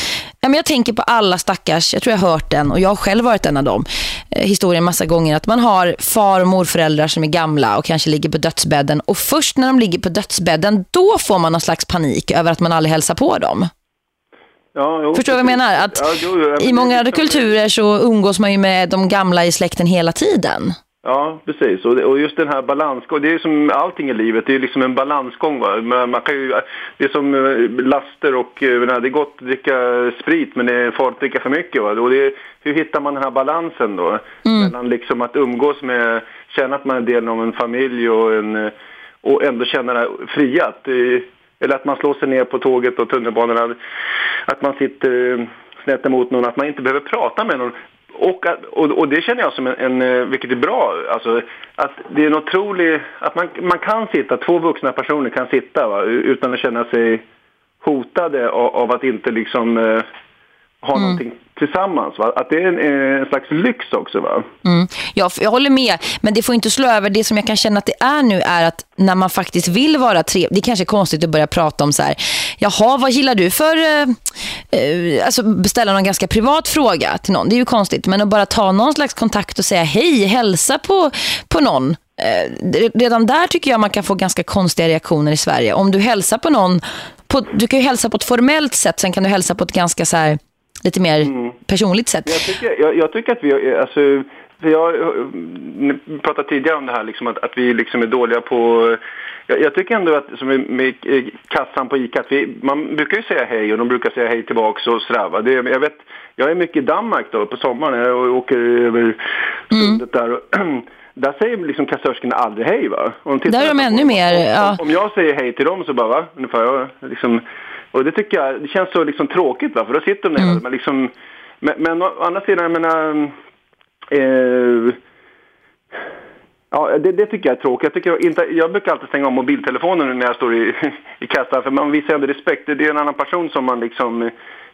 men jag tänker på alla stackars, jag tror jag har hört den och jag har själv varit en av dem, eh, historien massa gånger att man har far- och morföräldrar som är gamla och kanske ligger på dödsbädden och först när de ligger på dödsbädden då får man någon slags panik över att man aldrig hälsar på dem. Ja, jo, Förstår du vad jag menar? Att ja, jo, jo, I många liksom... kulturer så umgås man ju med de gamla i släkten hela tiden. Ja, precis. Och, just den här balansgången, det är som allting i livet, det är liksom en balansgång. Va? Man kan ju, det är som eh, laster och eh, det är gott att dricka sprit men det är farligt att dricka för mycket. Va? Och är, hur hittar man den här balansen då? Mm. Mellan liksom att umgås med, känna att man är del av en familj och, en, och ändå känna det fria. Att, eller att man slår sig ner på tåget och tunnelbanorna, att man sitter snett emot någon, att man inte behöver prata med någon. Och, och, och, det känner jag som en, en, eh, vilket är bra, alltså, att det är en otrolig, att man, man kan sitta, två vuxna personer kan sitta va, utan att känna sig hotade av, av att inte liksom eh, ha mm. någonting tillsammans. Va? Att det är en, en slags lyx också va? Mm. Jag, jag håller med, men det får inte slå över. Det som jag kan känna att det är nu är att när man faktiskt vill vara trevlig, det är kanske är konstigt att börja prata om så här, jaha vad gillar du för eh, eh, alltså beställa någon ganska privat fråga till någon, det är ju konstigt. Men att bara ta någon slags kontakt och säga hej, hälsa på, på någon eh, redan där tycker jag man kan få ganska konstiga reaktioner i Sverige. Om du hälsar på någon, på, du kan ju hälsa på ett formellt sätt, sen kan du hälsa på ett ganska så här lite mer mm. personligt sätt. Jag tycker, jag, jag tycker att vi, alltså, för jag pratade tidigare om det här, liksom, att, att vi liksom är dåliga på... Jag, jag tycker ändå att som med kassan på ICA, att vi, man brukar ju säga hej och de brukar säga hej tillbaka och sådär. Det, jag, vet, jag är mycket i Danmark då på sommaren, jag åker över sundet mm. där och där säger liksom kassörskorna aldrig hej va? där är de ännu mer, ja. Om, om jag säger hej till dem så bara va? Ungefär, jag, liksom, och det tycker jag, det känns så liksom tråkigt va, för då sitter de där mm. men liksom, men, men å andra sidan, jag menar, eh, Ja, det, det, tycker jag är tråkigt. Jag, tycker inte, jag brukar alltid stänga av mobiltelefonen när jag står i, i kassan för man visar ändå respekt. Det är en annan person som man liksom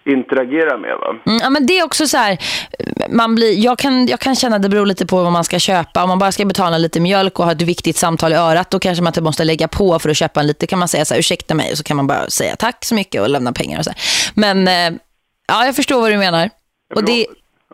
interagera med va? Mm, ja, men det är också så här, man blir, jag, kan, jag kan känna att det beror lite på vad man ska köpa. Om man bara ska betala lite mjölk och ha ett viktigt samtal i örat då kanske man inte måste lägga på för att köpa en lite. kan man säga så här, ursäkta mig och så kan man bara säga tack så mycket och lämna pengar och så här. Men eh, Ja, jag förstår vad du menar. Och det,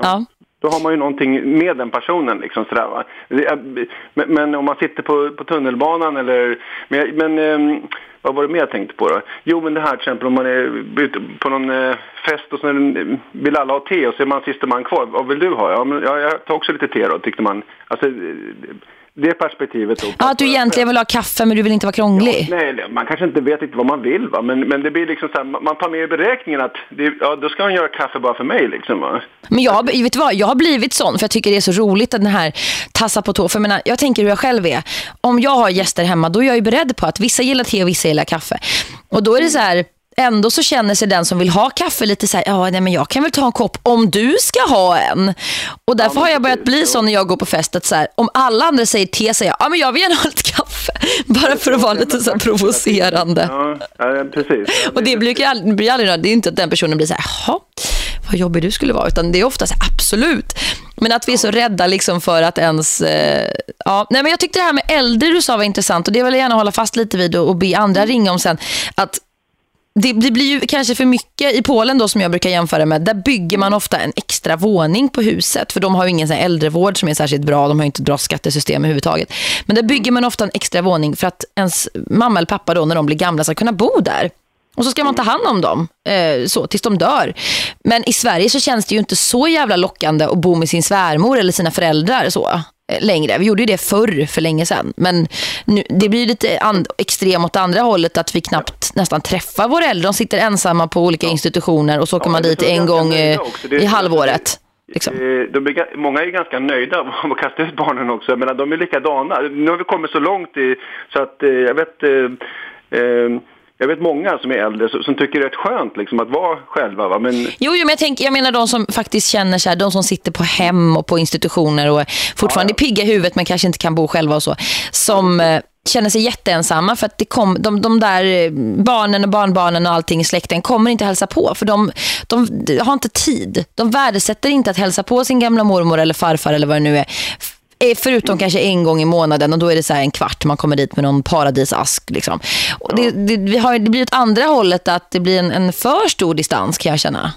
ja. Då har man ju någonting med den personen. Liksom, sådär, är- Men, men om man sitter på, på tunnelbanan eller... Men, men ehm, vad var det mer jag tänkte på då? Jo, men det här till exempel om man är ute på någon eh, fest och så eh, vill alla ha te och så är man sista man kvar. Vad vill du ha? Ja, men, jag tar också lite te då, tyckte man. Alltså, eh, det perspektivet då. Ja, att du egentligen vill ha kaffe men du vill inte vara krånglig. Nej, man kanske inte vet riktigt vad man vill va, men, men det blir liksom så här, man tar med i beräkningen att det, ja, då ska han göra kaffe bara för mig liksom va. Men jag, har- vet vad, jag har blivit sån för jag tycker det är så roligt att den här tassa på tå. För jag, menar, jag tänker hur jag själv är. Om jag har gäster hemma då är jag ju beredd på att vissa gillar te och vissa gillar kaffe. Och då är det så här... Ändå så känner sig den som vill ha kaffe lite så här, ja nej, men jag kan väl ta en kopp om du ska ha en. Och därför har jag börjat bli så när jag går på fest att så här, om alla andra säger te säger jag, ja men jag vill gärna ha lite kaffe. Bara för att vara lite så här provocerande. Ja, ja precis. Och det blir ju aldrig, blir aldrig det är inte att den personen blir så här, jaha, vad jobbig du skulle vara. Utan det är ofta så här, absolut. Men att vi är så rädda liksom för att ens... Eh, ja. Nej, men jag tyckte det här med äldre du sa var intressant. Och det vill jag gärna hålla fast lite vid och, och be andra ringa om sen. Att det, det blir ju kanske för mycket i Polen då som jag brukar jämföra med. Där bygger man ofta en extra våning på huset. För de har ju ingen sån äldrevård som är särskilt bra. De har ju inte ett bra skattesystem överhuvudtaget. Men där bygger man ofta en extra våning för att ens mamma eller pappa då när de blir gamla ska kunna bo där. Och så ska man ta hand om dem eh, så, tills de dör. Men i Sverige så känns det ju inte så jävla lockande att bo med sin svärmor eller sina föräldrar så längre. Vi gjorde ju det förr för länge sedan. Men nu, det blir lite and, extremt åt andra hållet att vi knappt nästan träffar våra äldre. De sitter ensamma på olika institutioner och så åker man det är dit en gång eh, är- i halvåret. Liksom. Eh, De ga- många är ganska nöjda med att kasta ut barnen också. Menar, de är likadana. Nu har vi kommit så långt i, så att eh, jag vet... Eh, eh, jag vet många som är äldre som, tycker det är rätt skönt liksom, att vara själva. Va? Men Jo, jo, men jag, tänker, jag menar de som faktiskt känner så här, de som sitter på hem och på institutioner och fortfarande är pigga i huvudet men kanske inte kan bo själva och så. Som eh, känner sig jätteensamma för att det kom, de, de där eh, barnen och barnbarnen och allting i släkten kommer inte hälsa på för de, de, de har inte tid. De värdesätter inte att hälsa på sin gamla mormor eller farfar eller vad det nu är. Eh, Förutom kanske en gång i månaden och då är det så en kvart man kommer dit med någon paradisask. Liksom. Och det, det, vi har, det blir åt andra hållet att det blir en, en för stor distans kan jag känna.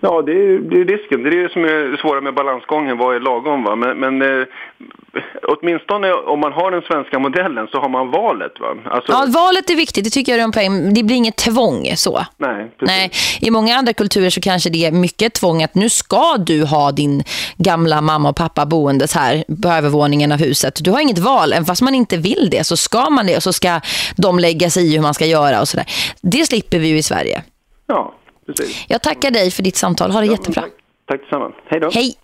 Ja, det är, det är risken. Det är det som är svåra med balansgången. Vad är lagom? Va? Men, men eh, åtminstone om man har den svenska modellen så har man valet. Va? Alltså, Ja, valet är viktigt, det tycker jag är en poäng. Det blir inget tvång så. nej, precis. Nej, i många andra kulturer så kanske det är mycket tvång att nu ska du ha din gamla mamma och pappa boendes här på övervåningen av huset. Du har inget val, även fast man inte vill det så ska man det och så ska de lägga sig i hur man ska göra och sådär. Det slipper vi ju i Sverige. Ja, precis. Jag tackar dig för ditt samtal, ha det jättebra. Tack detsamma. Hej då. Hej!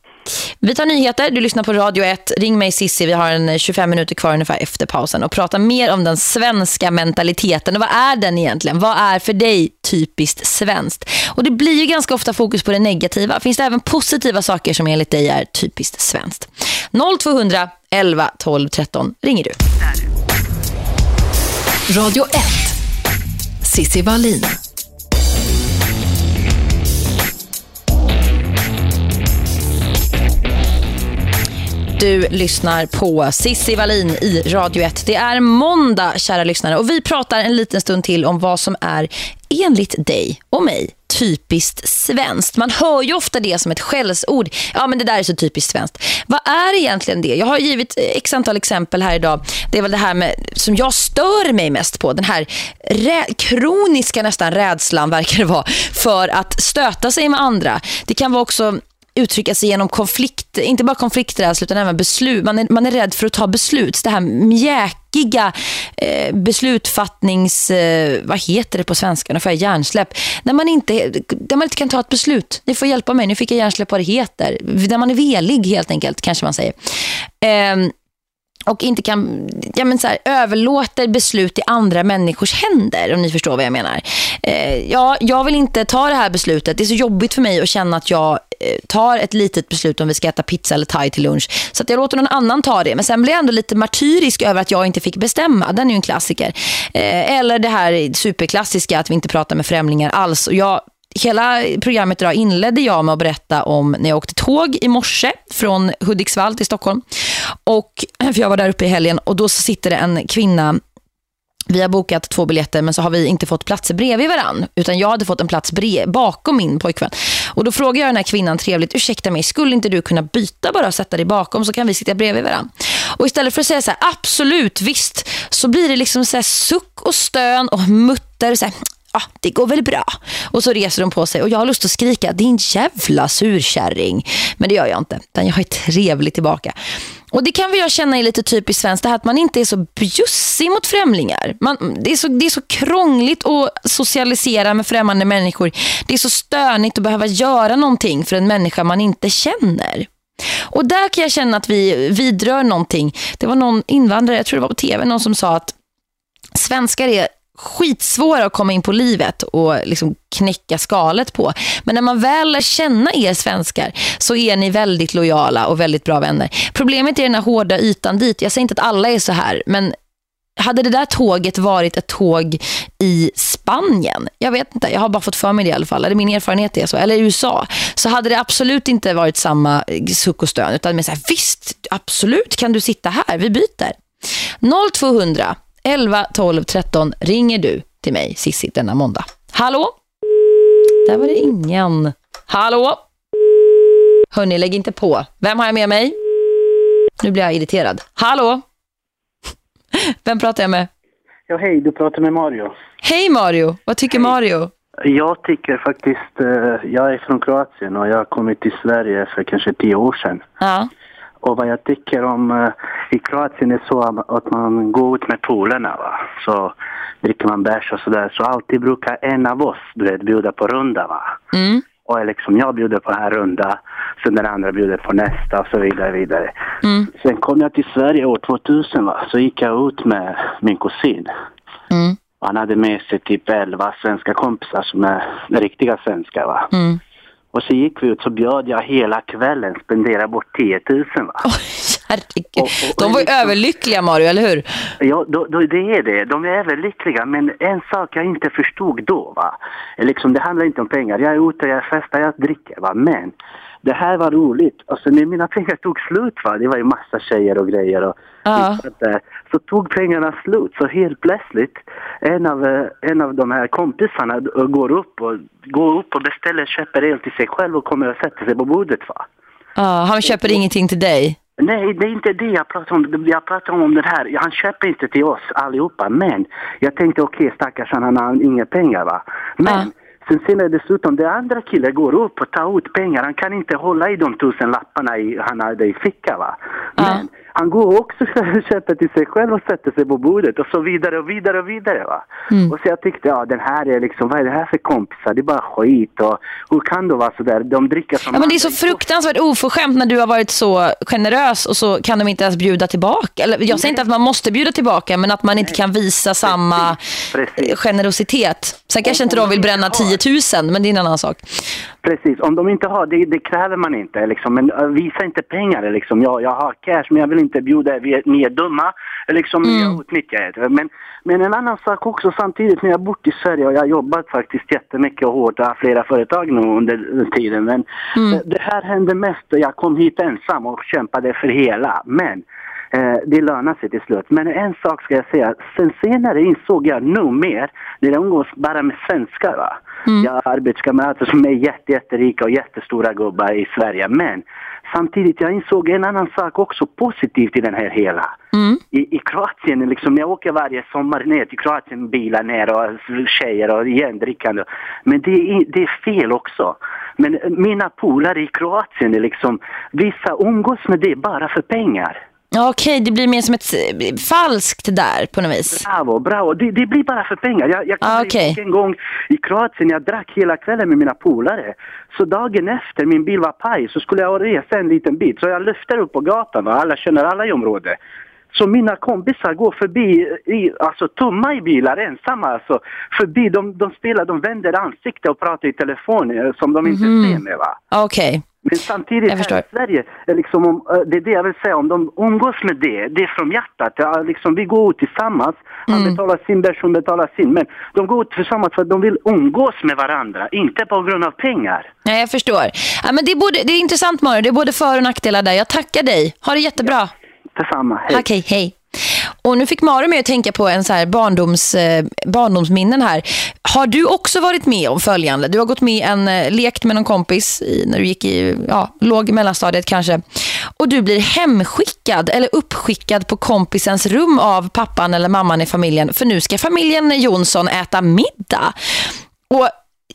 Vi tar nyheter, du lyssnar på Radio 1. Ring mig Sissi, vi har en 25 minuter kvar ungefär efter pausen och prata mer om den svenska mentaliteten. Och vad är den egentligen? Vad är för dig typiskt svenskt? Och det blir ju ganska ofta fokus på det negativa. Finns det även positiva saker som enligt dig är typiskt svenskt? 0200 11 12 13 ringer du. Radio 1. Sissi Wallin. Du lyssnar på Sissi Wallin i Radio 1. Det är måndag, kära lyssnare. Och vi pratar en liten stund till om vad som är enligt dig och mig typiskt svenskt. Man hör ju ofta det som ett skällsord. Ja, men det där är så typiskt svenskt. Vad är egentligen det? Jag har givit x antal exempel här idag. Det är väl det här med, som jag stör mig mest på. Den här kroniska nästan rädslan verkar det vara för att stöta sig med andra. Det kan vara också uttrycka sig genom konflikt, inte bara konflikträdsla utan även beslut. Man är, man är rädd för att ta beslut. Det här mjäkiga eh, beslutfattnings... Eh, vad heter det på svenska? Ungefär hjärnsläpp. När man, inte, där man inte kan ta ett beslut. Ni får hjälpa mig, nu fick jag hjärnsläpp vad det heter. När man är velig helt enkelt, kanske man säger. Eh, och inte kan ja men så här, överlåter beslut i andra människors händer om ni förstår vad jag menar. Eh, ja, jag vill inte ta det här beslutet. Det är så jobbigt för mig att känna att jag eh, tar ett litet beslut om vi ska äta pizza eller thai till lunch. Så att jag låter någon annan ta det. Men sen blir jag ändå lite martyrisk över att jag inte fick bestämma. Den är ju en klassiker. Eh, eller det här superklassiska att vi inte pratar med främlingar alls. Och jag Hela programmet idag inledde jag med att berätta om när jag åkte tåg i morse från Hudiksvall till Stockholm. Och för jag var där uppe i helgen och då sitter det en kvinna vi har bokat två biljetter men så har vi inte fått platser bredvid varann. Utan jag hade fått en plats bakom min pojkvän. Och då frågar jag den här kvinnan trevligt, ursäkta mig, skulle inte du kunna byta bara och sätta dig bakom så kan vi sitta bredvid varann. Och istället för att säga så här, absolut, visst, så blir det liksom så här suck och stön och mutter så här, ja, det går väl bra. Och så reser de på sig och jag har lust att skrika, din jävla surkärring. Men det gör jag inte, utan jag är trevlig tillbaka. Och det kan väl jag känna är lite typiskt svenskt, det här att man inte är så bjussig mot främlingar. Man, det, är så, det är så krångligt att socialisera med främmande människor. Det är så stönigt att behöva göra någonting för en människa man inte känner. Och där kan jag känna att vi vidrör någonting. Det var någon invandrare, jag tror det var på tv, någon som sa att svenskar är skitsvåra att komma in på livet och liksom knäcka skalet på. Men när man väl lär känna er svenskar så är ni väldigt lojala och väldigt bra vänner. Problemet är den här hårda ytan dit. Jag säger inte att alla är så här, men hade det där tåget varit ett tåg i Spanien, jag vet inte, jag har bara fått för mig det i alla fall, eller min erfarenhet är så, eller i USA, så hade det absolut inte varit samma eh, suck och stön, utan med så här, visst, absolut kan du sitta här, vi byter. 0200 11, 12, 13 ringer du till mig, Sissi, denna måndag. Hallå? Där var det ingen. Hallå? Hörni, lägg inte på. Vem har jag med mig? Nu blir jag irriterad. Hallå? Vem pratar jag med? Ja, hej, du pratar med Mario. Hej Mario, vad tycker hej. Mario? Jag tycker faktiskt, uh, jag är från Kroatien och jag har kommit till Sverige för kanske tio år sedan. Ja. Och vad jag tycker om uh, i Kroatien är så att man går ut med polerna va. Så dricker man bärs och sådär. Så alltid brukar en av oss du vet, bjuda på runda va. Mm. Och liksom jag bjuder på den här runda, sen den andra bjuder på nästa och så vidare. vidare. Mm. Sen kom jag till Sverige år 2000 va. Så gick jag ut med min kusin. Mm. Han hade med sig typ 11 svenska kompisar som är riktiga svenskar va. Mm. Och så gick vi ut så bjöd jag hela kvällen, spendera bort 10 000 va. Oh. Och, och, De var liksom, överlyckliga Mario, eller hur? Ja, då, då, det är det. De är överlyckliga. Men en sak jag inte förstod då va. Liksom, det handlar inte om pengar. Jag är ute, jag festar, jag dricker va. Men det här var roligt. Alltså när mina pengar tog slut va. Det var ju massa tjejer och grejer och ja. så tog pengarna slut. Så helt plötsligt en av, eh, en av de här kompisarna går upp och, går upp och beställer, köper el till sig själv och kommer och sätter sig på bordet va. Ja, han köper och, ingenting till dig? Nej, det är inte det jag pratar om. Jag pratar om den här. Han köper inte till oss allihopa. Men jag tänkte okej, okay, stackars han har inga pengar va. Men ja. Sen ser jag dessutom, det andra killen går upp och tar ut pengar. Han kan inte hålla i de tusen lapparna i, han hade i fickan va. Men han går också köper till sig själv och sätter sig på bordet och så vidare och vidare och vidare va. Mm. Och så jag tyckte, ja den här är liksom, vad är det här för kompisar? Det är bara skit och hur kan det vara så där? De dricker som Ja men det är så fruktansvärt oförskämt när du har varit så generös och så kan de inte ens bjuda tillbaka. Eller, jag säger inte att man måste bjuda tillbaka men att man inte kan visa samma Precis. generositet. Sen kanske inte de vill bränna 10 000 men det är en annan sak. Precis, om de inte har, det, det kräver man inte liksom. Men uh, visa inte pengar liksom. Ja, jag har cash men jag vill inte bjuda, är, ni är dumma. Liksom, Mm. jag utnyttjar det. Men, men en annan sak också samtidigt när jag har bott i Sverige och jag har jobbat faktiskt jättemycket och hårt och har flera företag nu under den tiden. Men Mm. det, det här hände mest jag kom hit ensam och kämpade för hela. Men Eh, det lönar sig till slut. Men en sak ska jag säga. Sen senare insåg jag nog mer när jag umgås bara med svenskar. Va? Mm. Jag har arbetskamrater som är jätte, jätterika och jättestora gubbar i Sverige. Men samtidigt jag insåg en annan sak också positivt i den här hela. Mm. I, I Kroatien, liksom, jag åker varje sommar ner till Kroatien, bilar ner och tjejer och igen drickande. Men det är, det är fel också. Men mina polare i Kroatien är liksom, vissa umgås med det bara för pengar. Ja, Okej, det blir mer som ett falskt där på något vis. Bravo, bravo. Det, det blir bara för pengar. Jag, jag Ah, ihåg en gång i Kroatien, jag drack hela kvällen med mina polare. Så dagen efter min bil var paj så skulle jag resa en liten bit. Så jag lyfter upp på gatan och alla känner alla i området. Så mina kompisar går förbi, i, alltså tomma i bilar, ensamma alltså. Förbi, de, de spelar, de vänder ansikte och pratar i telefon eh, som de inte Mhm. ser med va. Okej. Men samtidigt Jag förstår. här i Sverige, liksom, om, eh, det är det jag vill säga, om de umgås med det, det är från hjärtat. Ja, liksom, vi går ut tillsammans, han Mm. betalar sin bärs, hon betalar sin. Men de går ut tillsammans för att de vill umgås med varandra, inte på grund av pengar. Nej, jag förstår. Ja, men det, är både, det är intressant Mario, det är både för- och nackdelar där. Jag tackar dig. Ha det jättebra. Detsamma, hej. Okej, hej. Och nu fick Mara mig att tänka på en så här barndoms, eh, barndomsminnen här. Har du också varit med om följande? Du har gått med en eh, lekt med någon kompis i, när du gick i ja, låg mellanstadiet kanske. Och du blir hemskickad eller uppskickad på kompisens rum av pappan eller mamman i familjen. För nu ska familjen Jonsson äta middag. Och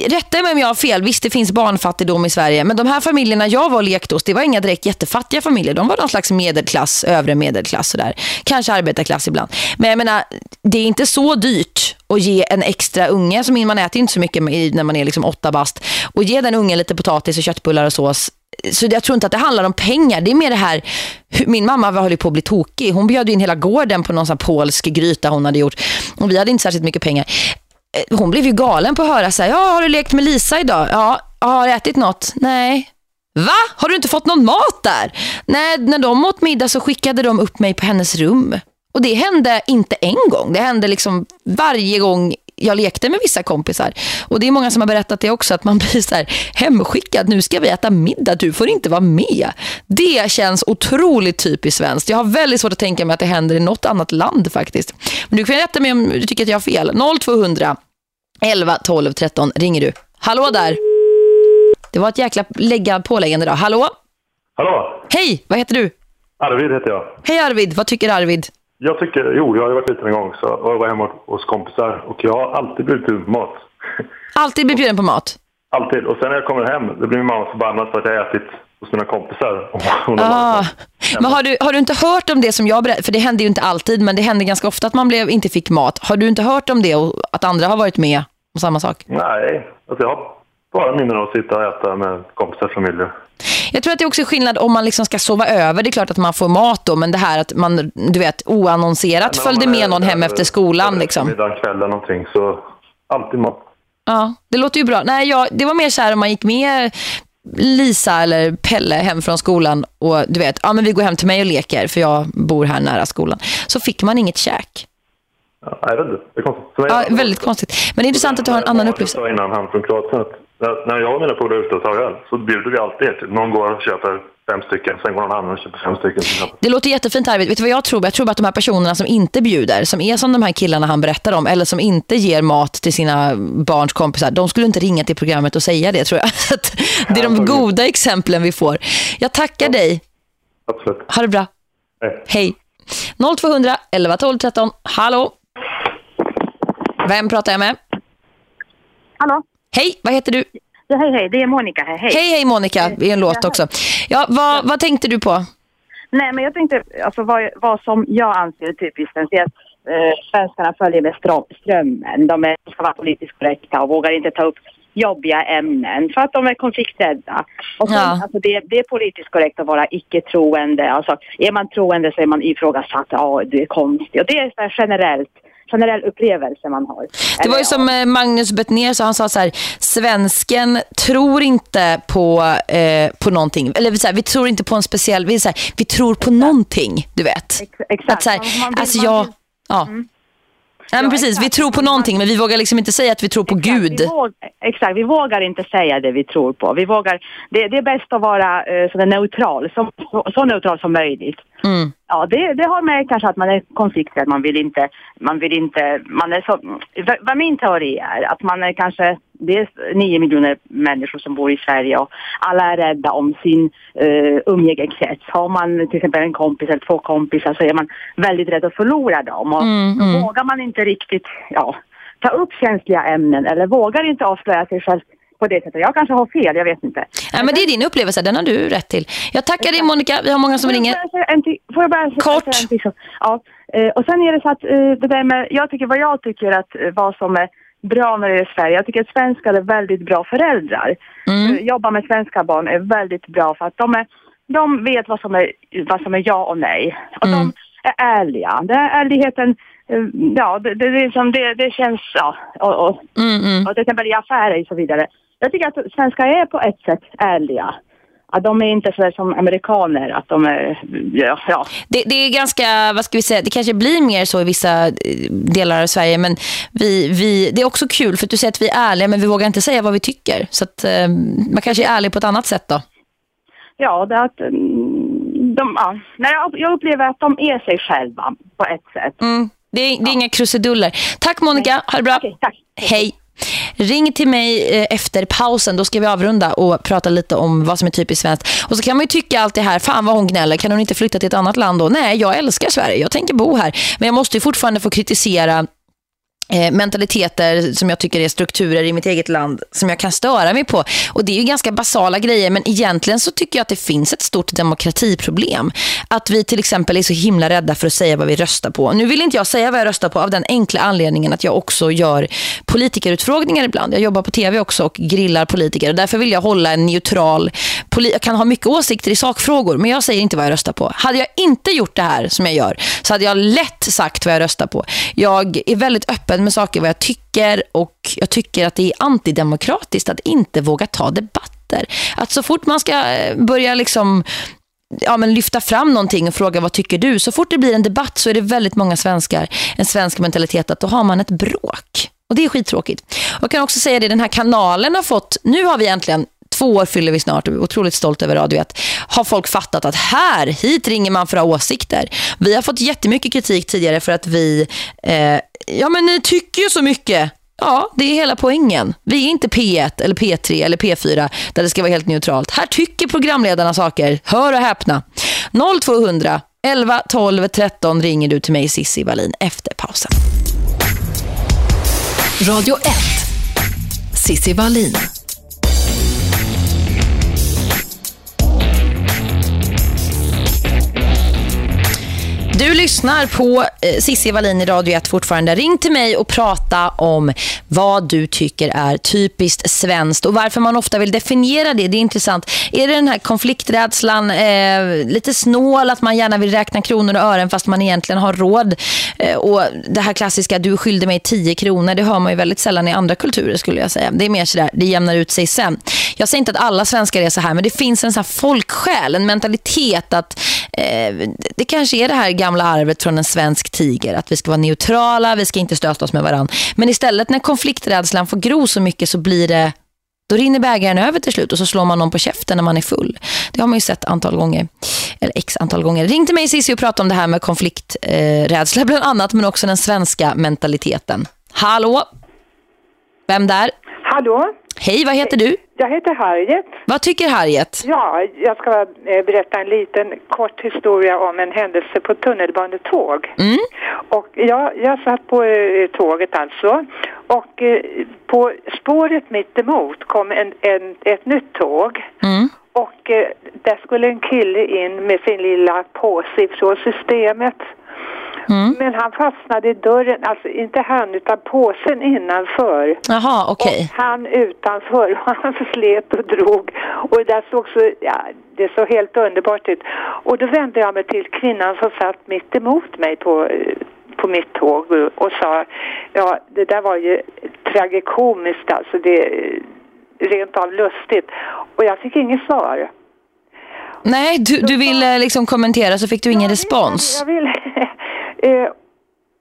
rätta mig om jag har fel. Visst, det finns barnfattigdom i Sverige. Men de här familjerna jag var och lekte hos, det var inga direkt jättefattiga familjer. De var någon slags medelklass, övre medelklass. Sådär. Kanske arbetarklass ibland. Men jag menar, det är inte så dyrt att ge en extra unge, som man äter inte så mycket när man är liksom åtta bast, och ge den ungen lite potatis och köttbullar och sås så jag tror inte att det handlar om pengar. Det är mer det här, min mamma höll på att bli tokig. Hon bjöd in hela gården på någon sån polsk gryta hon hade gjort. Och vi hade inte särskilt mycket pengar. Eh, hon blev ju galen på att höra så här, ja, har du lekt med Lisa idag? Ja, har du ätit något? Nej. Va? Har du inte fått någon mat där? Nej, när de åt middag så skickade de upp mig på hennes rum. Och det hände inte en gång. Det hände liksom varje gång jag lekte med vissa kompisar. Och det är många som har berättat det också, att man blir så här hemskickad. Nu ska vi äta middag, du får inte vara med. Det känns otroligt typiskt svenskt. Jag har väldigt svårt att tänka mig att det händer i något annat land faktiskt. Men du kan rätta mig om du tycker att jag har fel. 0200 11 12 13 ringer du. Hallå där. Det var ett jäkla lägga påläggande idag. Hallå? Hallå? Hej, vad heter du? Arvid heter jag. Hej Arvid, vad tycker Arvid? Jag tycker, jo, jag har varit liten en gång så jag var hemma hos kompisar och jag har alltid blivit bjuden på mat. Alltid blivit bjuden på mat? Alltid. Och sen när jag kommer hem, då blir min mamma förbannad för att jag har ätit hos mina kompisar. Ah. Men har du, har du inte hört om det som jag berättade? För det händer ju inte alltid, men det händer ganska ofta att man blev, inte fick mat. Har du inte hört om det och att andra har varit med om samma sak? Nej, alltså jag har bara minnen av att sitta och äta med kompisar och familjer. Jag tror att det är också skillnad om man liksom ska sova över. Det är klart att man får mat då, men det här att man, du vet, oannonserat ja, följde med någon hem efter skolan. Liksom. Middag, kväll eller någonting, så alltid mat. Ja, det låter ju bra. Nej, jag, det var mer så här om man gick med Lisa eller Pelle hem från skolan och du vet, ja men vi går hem till mig och leker för jag bor här nära skolan. Så fick man inget käk. Ja, jag vet inte. Det är konstigt. Ja, väldigt konstigt. Men det är intressant att du har en annan upplevelse. Jag sa innan han från Kroatien att när jag och mina polare är ute och tar öl så bjuder vi alltid. Någon går och köper fem stycken, sen går någon annan och köper fem stycken. Det låter jättefint här. Vet du vad jag tror? Jag tror att de här personerna som inte bjuder, som är som de här killarna han berättar om, eller som inte ger mat till sina barns kompisar, de skulle inte ringa till programmet och säga det, tror jag. det är de goda exemplen vi får. Jag tackar ja. dig. Absolut. Ha det bra. Hej. Hej. 0200 11 12 13. Hallå. Vem pratar jag med? Hallå. Hej, vad heter du? Ja, hej, hej. Det är Monica här. Hej, hej, hej Monica. Det är en låt också. Ja, vad, vad tänkte du på? Nej, men jag tänkte alltså, vad, vad som jag anser typiskt är att eh, svenskarna följer med strömmen. De är, ska vara politiskt korrekta och vågar inte ta upp jobbiga ämnen för att de är konflikträdda. Och sen, ja. alltså, det, det, är politiskt korrekt att vara icke-troende. Alltså, är man troende så är man ifrågasatt. Ja, du är konstig. Och det är så generellt generell upplevelse man har. Det var ju som. Eh, Magnus Bettner så han sa så här, svensken tror inte på, eh, på någonting. Eller så här, vi tror inte på en speciell, vi, så här, vi tror på någonting, du vet. Ex exakt. Att, så här, man, man vill, alltså jag, vill, ja. Mm. Ja, men precis, vi tror på någonting men vi vågar liksom inte säga att vi tror på exakt, Gud. Vi vågar, exakt, vi vågar inte säga det vi tror på. Vi vågar, det, det är bäst att vara uh, så neutral, så, så, så neutral som möjligt. Mm. Ja, det, det har med kanske att man är konflikträdd, man vill inte, man vill inte, man är så, vad min teori är, att man är kanske, det är nio miljoner människor som bor i Sverige och alla är rädda om sin uh, umgängeskrets. Har man till exempel en kompis eller två kompisar så är man väldigt rädd att förlora dem och mm, mm. vågar man inte riktigt, ja, ta upp känsliga ämnen eller vågar inte avslöja sig själv på det sättet. Jag kanske har fel, jag vet inte. Ja, men det är din upplevelse, den har du rätt till. Jag tackar dig Monica, vi har många som ringer. får jag bara Kort. En ja, eh, och sen är det så att eh, det där med, jag tycker vad jag tycker att eh, vad som är bra när det är Sverige. Jag tycker att svenskar är väldigt bra föräldrar. Mm. Jobba med svenska barn är väldigt bra för att de, är, de vet vad som, är, vad som är ja och nej. Och mm. de är ärliga. Den här ärligheten ja, det, det, det, det, det känns, ja, och, och, mm, mm. och till exempel i affärer och så vidare. Jag tycker att svenskar är på ett sätt ärliga. Att de är inte så som amerikaner, att de är, ja. ja. Det, det, är ganska, vad ska vi säga, det kanske blir mer så i vissa eh, delar av Sverige, men vi, vi, det är också kul för att du säger att vi är ärliga, men vi vågar inte säga vad vi tycker. Så att eh, man kanske är ärlig på ett annat sätt då. Ja, det är att mm, de, ja, när jag, upplever att de är sig själva på ett sätt. Mm. Det, är, det är inga krusiduller. Tack Monica, ha det bra. tack. Hej. Ring till mig eh, efter pausen, då ska vi avrunda och prata lite om vad som är typiskt svenskt. Och så kan man ju tycka det här, fan vad hon gnäller, kan hon inte flytta till ett annat land då? Nej, jag älskar Sverige, jag tänker bo här. Men jag måste ju fortfarande få kritisera Eh, mentaliteter som jag tycker är strukturer i mitt eget land som jag kan störa mig på. Och det är ju ganska basala grejer men egentligen så tycker jag att det finns ett stort demokratiproblem. Att vi till exempel är så himla rädda för att säga vad vi röstar på. Nu vill inte jag säga vad jag röstar på av den enkla anledningen att jag också gör politikerutfrågningar ibland. Jag jobbar på tv också och grillar politiker och därför vill jag hålla en neutral jag kan ha mycket åsikter i sakfrågor men jag säger inte vad jag röstar på. Hade jag inte gjort det här som jag gör så hade jag lätt sagt vad jag röstar på. Jag är väldigt öppen med saker vad jag tycker och jag tycker att det är antidemokratiskt att inte våga ta debatter. Att så fort man ska eh, börja liksom ja, men lyfta fram någonting och fråga vad tycker du? Så fort det blir en debatt så är det väldigt många svenskar, en svensk mentalitet att då har man ett bråk. Och det är skittråkigt. Jag kan också säga det, den här kanalen har fått, nu har vi egentligen två år fyller vi snart och är otroligt stolt över Radio 1. Har folk fattat att här, hit ringer man för att ha åsikter. Vi har fått jättemycket kritik tidigare för att vi, eh, ja men ni tycker ju så mycket. Ja, det är hela poängen. Vi är inte P1 eller P3 eller P4 där det ska vara helt neutralt. Här tycker programledarna saker. Hör och häpna. 0200 11 12 13 ringer du till mig Sissi Wallin efter pausen. Radio 1. Sissi Wallin. Du lyssnar på eh, Cissi Sissi Wallin i Radio 1 fortfarande. Ring till mig och prata om vad du tycker är typiskt svenskt och varför man ofta vill definiera det. Det är intressant. Är det den här konflikträdslan, eh, lite snål att man gärna vill räkna kronor och ören fast man egentligen har råd? Eh, och det här klassiska, du skyllde mig 10 kronor, det hör man ju väldigt sällan i andra kulturer skulle jag säga. Det är mer sådär, det jämnar ut sig sen. Jag säger inte att alla svenskar är så här, men det finns en sån här folksjäl, en mentalitet att eh, det kanske är det här gamla arvet från en svensk tiger. Att vi ska vara neutrala, vi ska inte stöta oss med varandra. Men istället när konflikträdslan får gro så mycket så blir det då rinner bägaren över till slut och så slår man någon på käften när man är full. Det har man ju sett antal gånger. Eller x antal gånger. Ring till mig Cissi och prata om det här med konflikträdsla bland annat men också den svenska mentaliteten. Hallå? Vem där? Hallå? Hej, vad heter du? Jag heter Harriet. Vad tycker Harriet? Ja, jag ska eh, berätta en liten kort historia om en händelse på tunnelbanetåg. Mm. Och jag, jag satt på eh, tåget alltså och eh, på spåret mitt emot kom en, en, ett nytt tåg. Mm. Och där skulle en kille in med sin lilla påse från systemet. Mm. Men han fastnade i dörren, alltså inte han utan påsen innanför. Jaha, okej. Och han utanför och han slet och drog. Och det där såg så, ja, det såg helt underbart ut. Och då vände jag mig till kvinnan som satt mitt emot mig på, på mitt tåg och, sa, ja det där var ju tragikomiskt alltså, det är rent av lustigt. Och jag fick inget svar. Nej, du, du ville liksom kommentera så fick du ingen respons. Jag vill eh,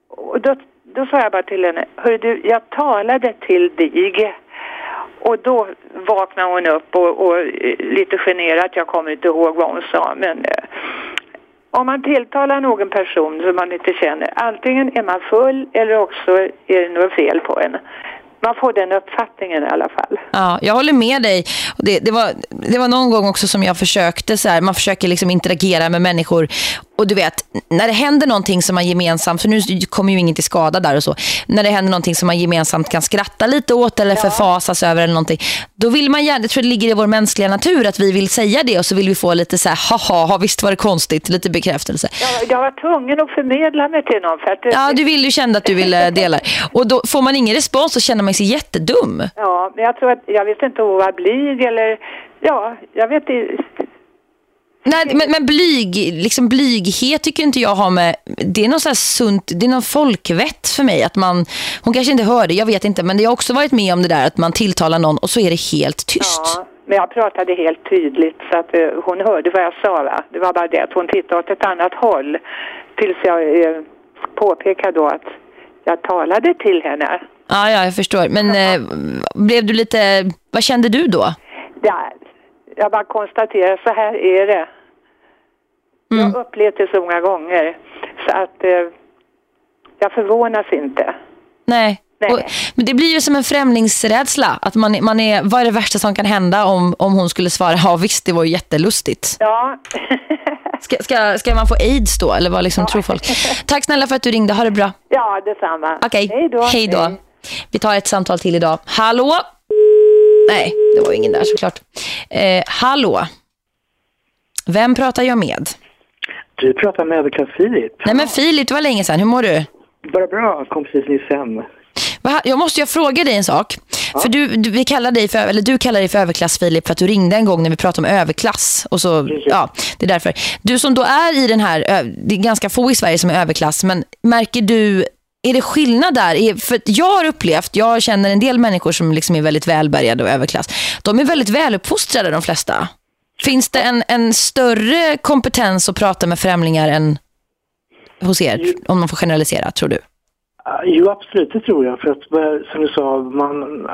och då, då sa jag bara till henne, hörru du, jag talade till dig. Och då vaknade hon upp och, och eh, lite generat, jag kommer inte ihåg vad hon sa, men eh, om man tilltalar någon person som man inte känner, antingen är man full eller också är det något fel på en. Man får den uppfattningen i alla fall. Ja, jag håller med dig. Det, det, var, det var någon gång också som jag försökte så här, man försöker liksom interagera med människor och du vet, när det händer någonting som man gemensamt, för nu kommer ju ingen till skada där och så, när det händer någonting som man gemensamt kan skratta lite åt eller förfasas över eller någonting, då vill man gärna, jag tror det ligger i vår mänskliga natur att vi vill säga det och så vill vi få lite så här, haha, visst var det konstigt, lite bekräftelse. Jag, jag var tvungen att förmedla mig till någon för att... Ja, du vill ju känna att du vill dela. Och då får man ingen respons så känner man sig jättedum. Ja, men jag tror att, jag vet inte om hon var blyg eller, ja, jag vet inte. Nej, men, men blyg, liksom blyghet tycker inte jag har med... Det är någon så sunt, det är någon folkvett för mig. att man Hon kanske inte hör det, jag vet inte. Men jag har också varit med om det där att man tilltalar någon och så är det helt tyst. Ja, men jag pratade helt tydligt så att eh, hon hörde vad jag sa va. Det var bara det att hon tittade åt ett annat håll. Tills jag eh, påpekade då att jag talade till henne. Ja, ja jag förstår. Men eh, blev du lite... Vad kände du då? Ja, jag bara konstaterar, så här är det. Jag har upplevt det så många gånger. Så att eh, jag förvånas inte. Nej. Och, men det blir ju som en främlingsrädsla. Att man, man är, vad är det värsta som kan hända om, om hon skulle svara, ja visst det var ju jättelustigt. Ja. Ska, ska, ska man få aids då? Eller vad liksom tror folk? Tack snälla för att du ringde, ha det bra. Ja, detsamma. Okej, Hej då. hej då. Vi tar ett samtal till idag. Hallå? Nej, det var ingen där såklart. Eh, hallå? Vem pratar jag med? Du pratar med överklass Filip. Nej men Filip, det var länge sedan. Hur mår du? Bara bra, kom precis nyss hem. Va? Jag måste ju fråga dig en sak. För du, du, vi kallar dig för, eller du kallar dig för överklass Filip för att du ringde en gång när vi pratade om överklass. Och så, ja, det är därför. Du som då är i den här, det är ganska få i Sverige som är överklass, men märker du, är det skillnad där? Är- För jag har upplevt, jag känner en del människor som liksom är väldigt välbärgade och överklass. De är väldigt väluppfostrade de flesta. Finns det en, en större kompetens att prata med främlingar än hos er? Om man får generalisera, tror du? Ah, Jo, absolut, det tror jag. För att, eh, som du sa, man... eh,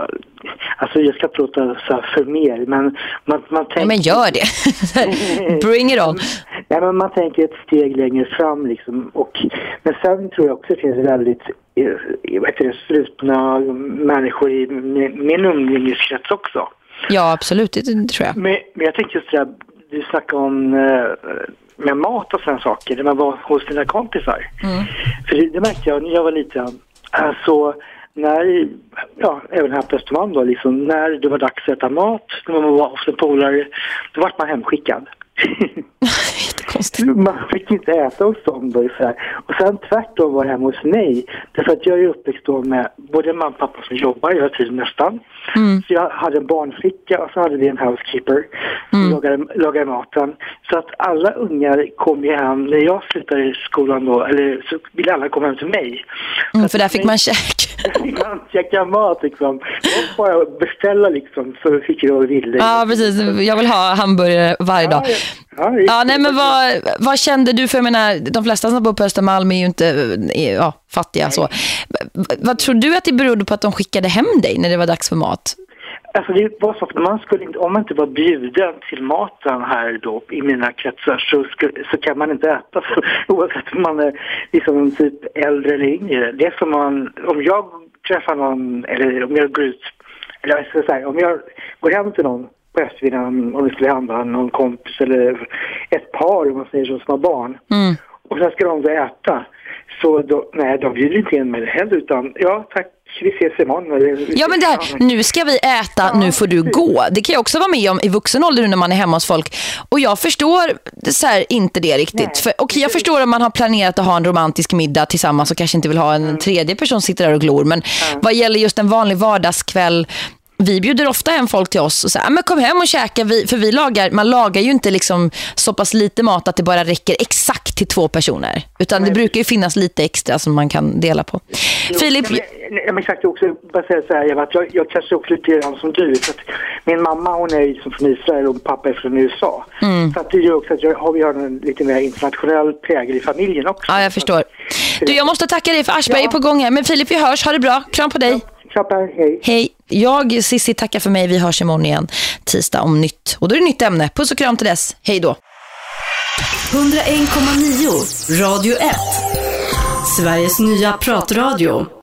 Alltså, jag ska prata så här för mer, men man, man tänker... Ja, men gör det. Bring it on. Nej, men man tänker ett steg längre fram liksom. Och, men sen tror jag också att det finns väldigt eh, vad heter det, slutna människor i min, min umgängeskrets också. Ja, absolut. Det, det tror jag. Men, men jag tänkte just det där, du snackade om eh, med mat och sådana saker, när man var hos sina kompisar. För det, det märkte jag när jag var liten. Alltså, när, ja, även här på Östermalm då, liksom, när det var dags att äta mat, när man var hos en polare, då vart man hemskickad. Man fick inte äta hos dem då. Så här. Och sen tvärtom var det hemma hos mig. Därför att jag är uppväxt då med både mamma och pappa som jobbar hela tiden nästan. Så jag hade en barnflicka och så hade vi en housekeeper som lagade, lagade maten. Så att alla ungar kom ju hem, när jag slutade i skolan då, eller så ville alla komma hem till mig. Mm, för där fick man käk. man käka mat liksom. Och bara beställa liksom så fick jag vad jag ville. Ja, precis. Jag vill ha hamburgare varje dag. Ja, nej, men vad, vad kände du? För jag menar, de flesta som bor på Östermalm är ju inte eh, ja, fattiga. Så. Vad tror du att det berodde på att de skickade hem dig när det var dags för mat? Alltså det var så att man skulle inte, om man inte var bjuden till maten här då i mina kretsar så, så kan man inte äta så, oavsett om man är liksom typ äldre eller yngre. Det är som man, om jag träffar någon eller om jag går ut, eller jag ska säga, om jag går hem till någon på eftermiddagen om det skulle hända någon kompis eller ett par om man säger så som har barn Mm. och sen ska de då äta. Så då, nej, de bjuder inte in mig heller utan ja tack, vi ses imorgon. Ja, men det här, nu ska vi äta, nu får du gå. Det kan jag också vara med om i vuxen ålder när man är hemma hos folk. Och jag förstår så här, inte det riktigt. För, okej, jag förstår om man har planerat att ha en romantisk middag tillsammans och kanske inte vill ha en tredje person sitter där och glor. Men vad gäller just en vanlig vardagskväll vi bjuder ofta hem folk till oss och säger, "Ah, men kom hem och käka, vi, för vi lagar, man lagar ju inte liksom så pass lite mat att det bara räcker exakt till två personer. Utan det brukar ju finnas lite extra som man kan dela på. Filip, Ja, men, ja, men exakt, också bara säga så här, Eva, att jag, jag kanske också lite grann som du. För att min mamma hon är liksom från Israel och pappa är från USA. Mm. Så att det gör också att jag, har vi har en lite mer internationell prägel i familjen också. Ja, jag förstår. Du, jag måste tacka dig för Aschberg är på gång här. Men Filip, vi hörs. Ha det bra. Kram på dig. Hej. Hej. Jag, Sissi, tackar för mig. Vi hörs imorgon igen. Tisdag om nytt. Och då är det nytt ämne. Puss och kram till dess. Hej då. 101,9 Radio 1. Sveriges nya pratradio.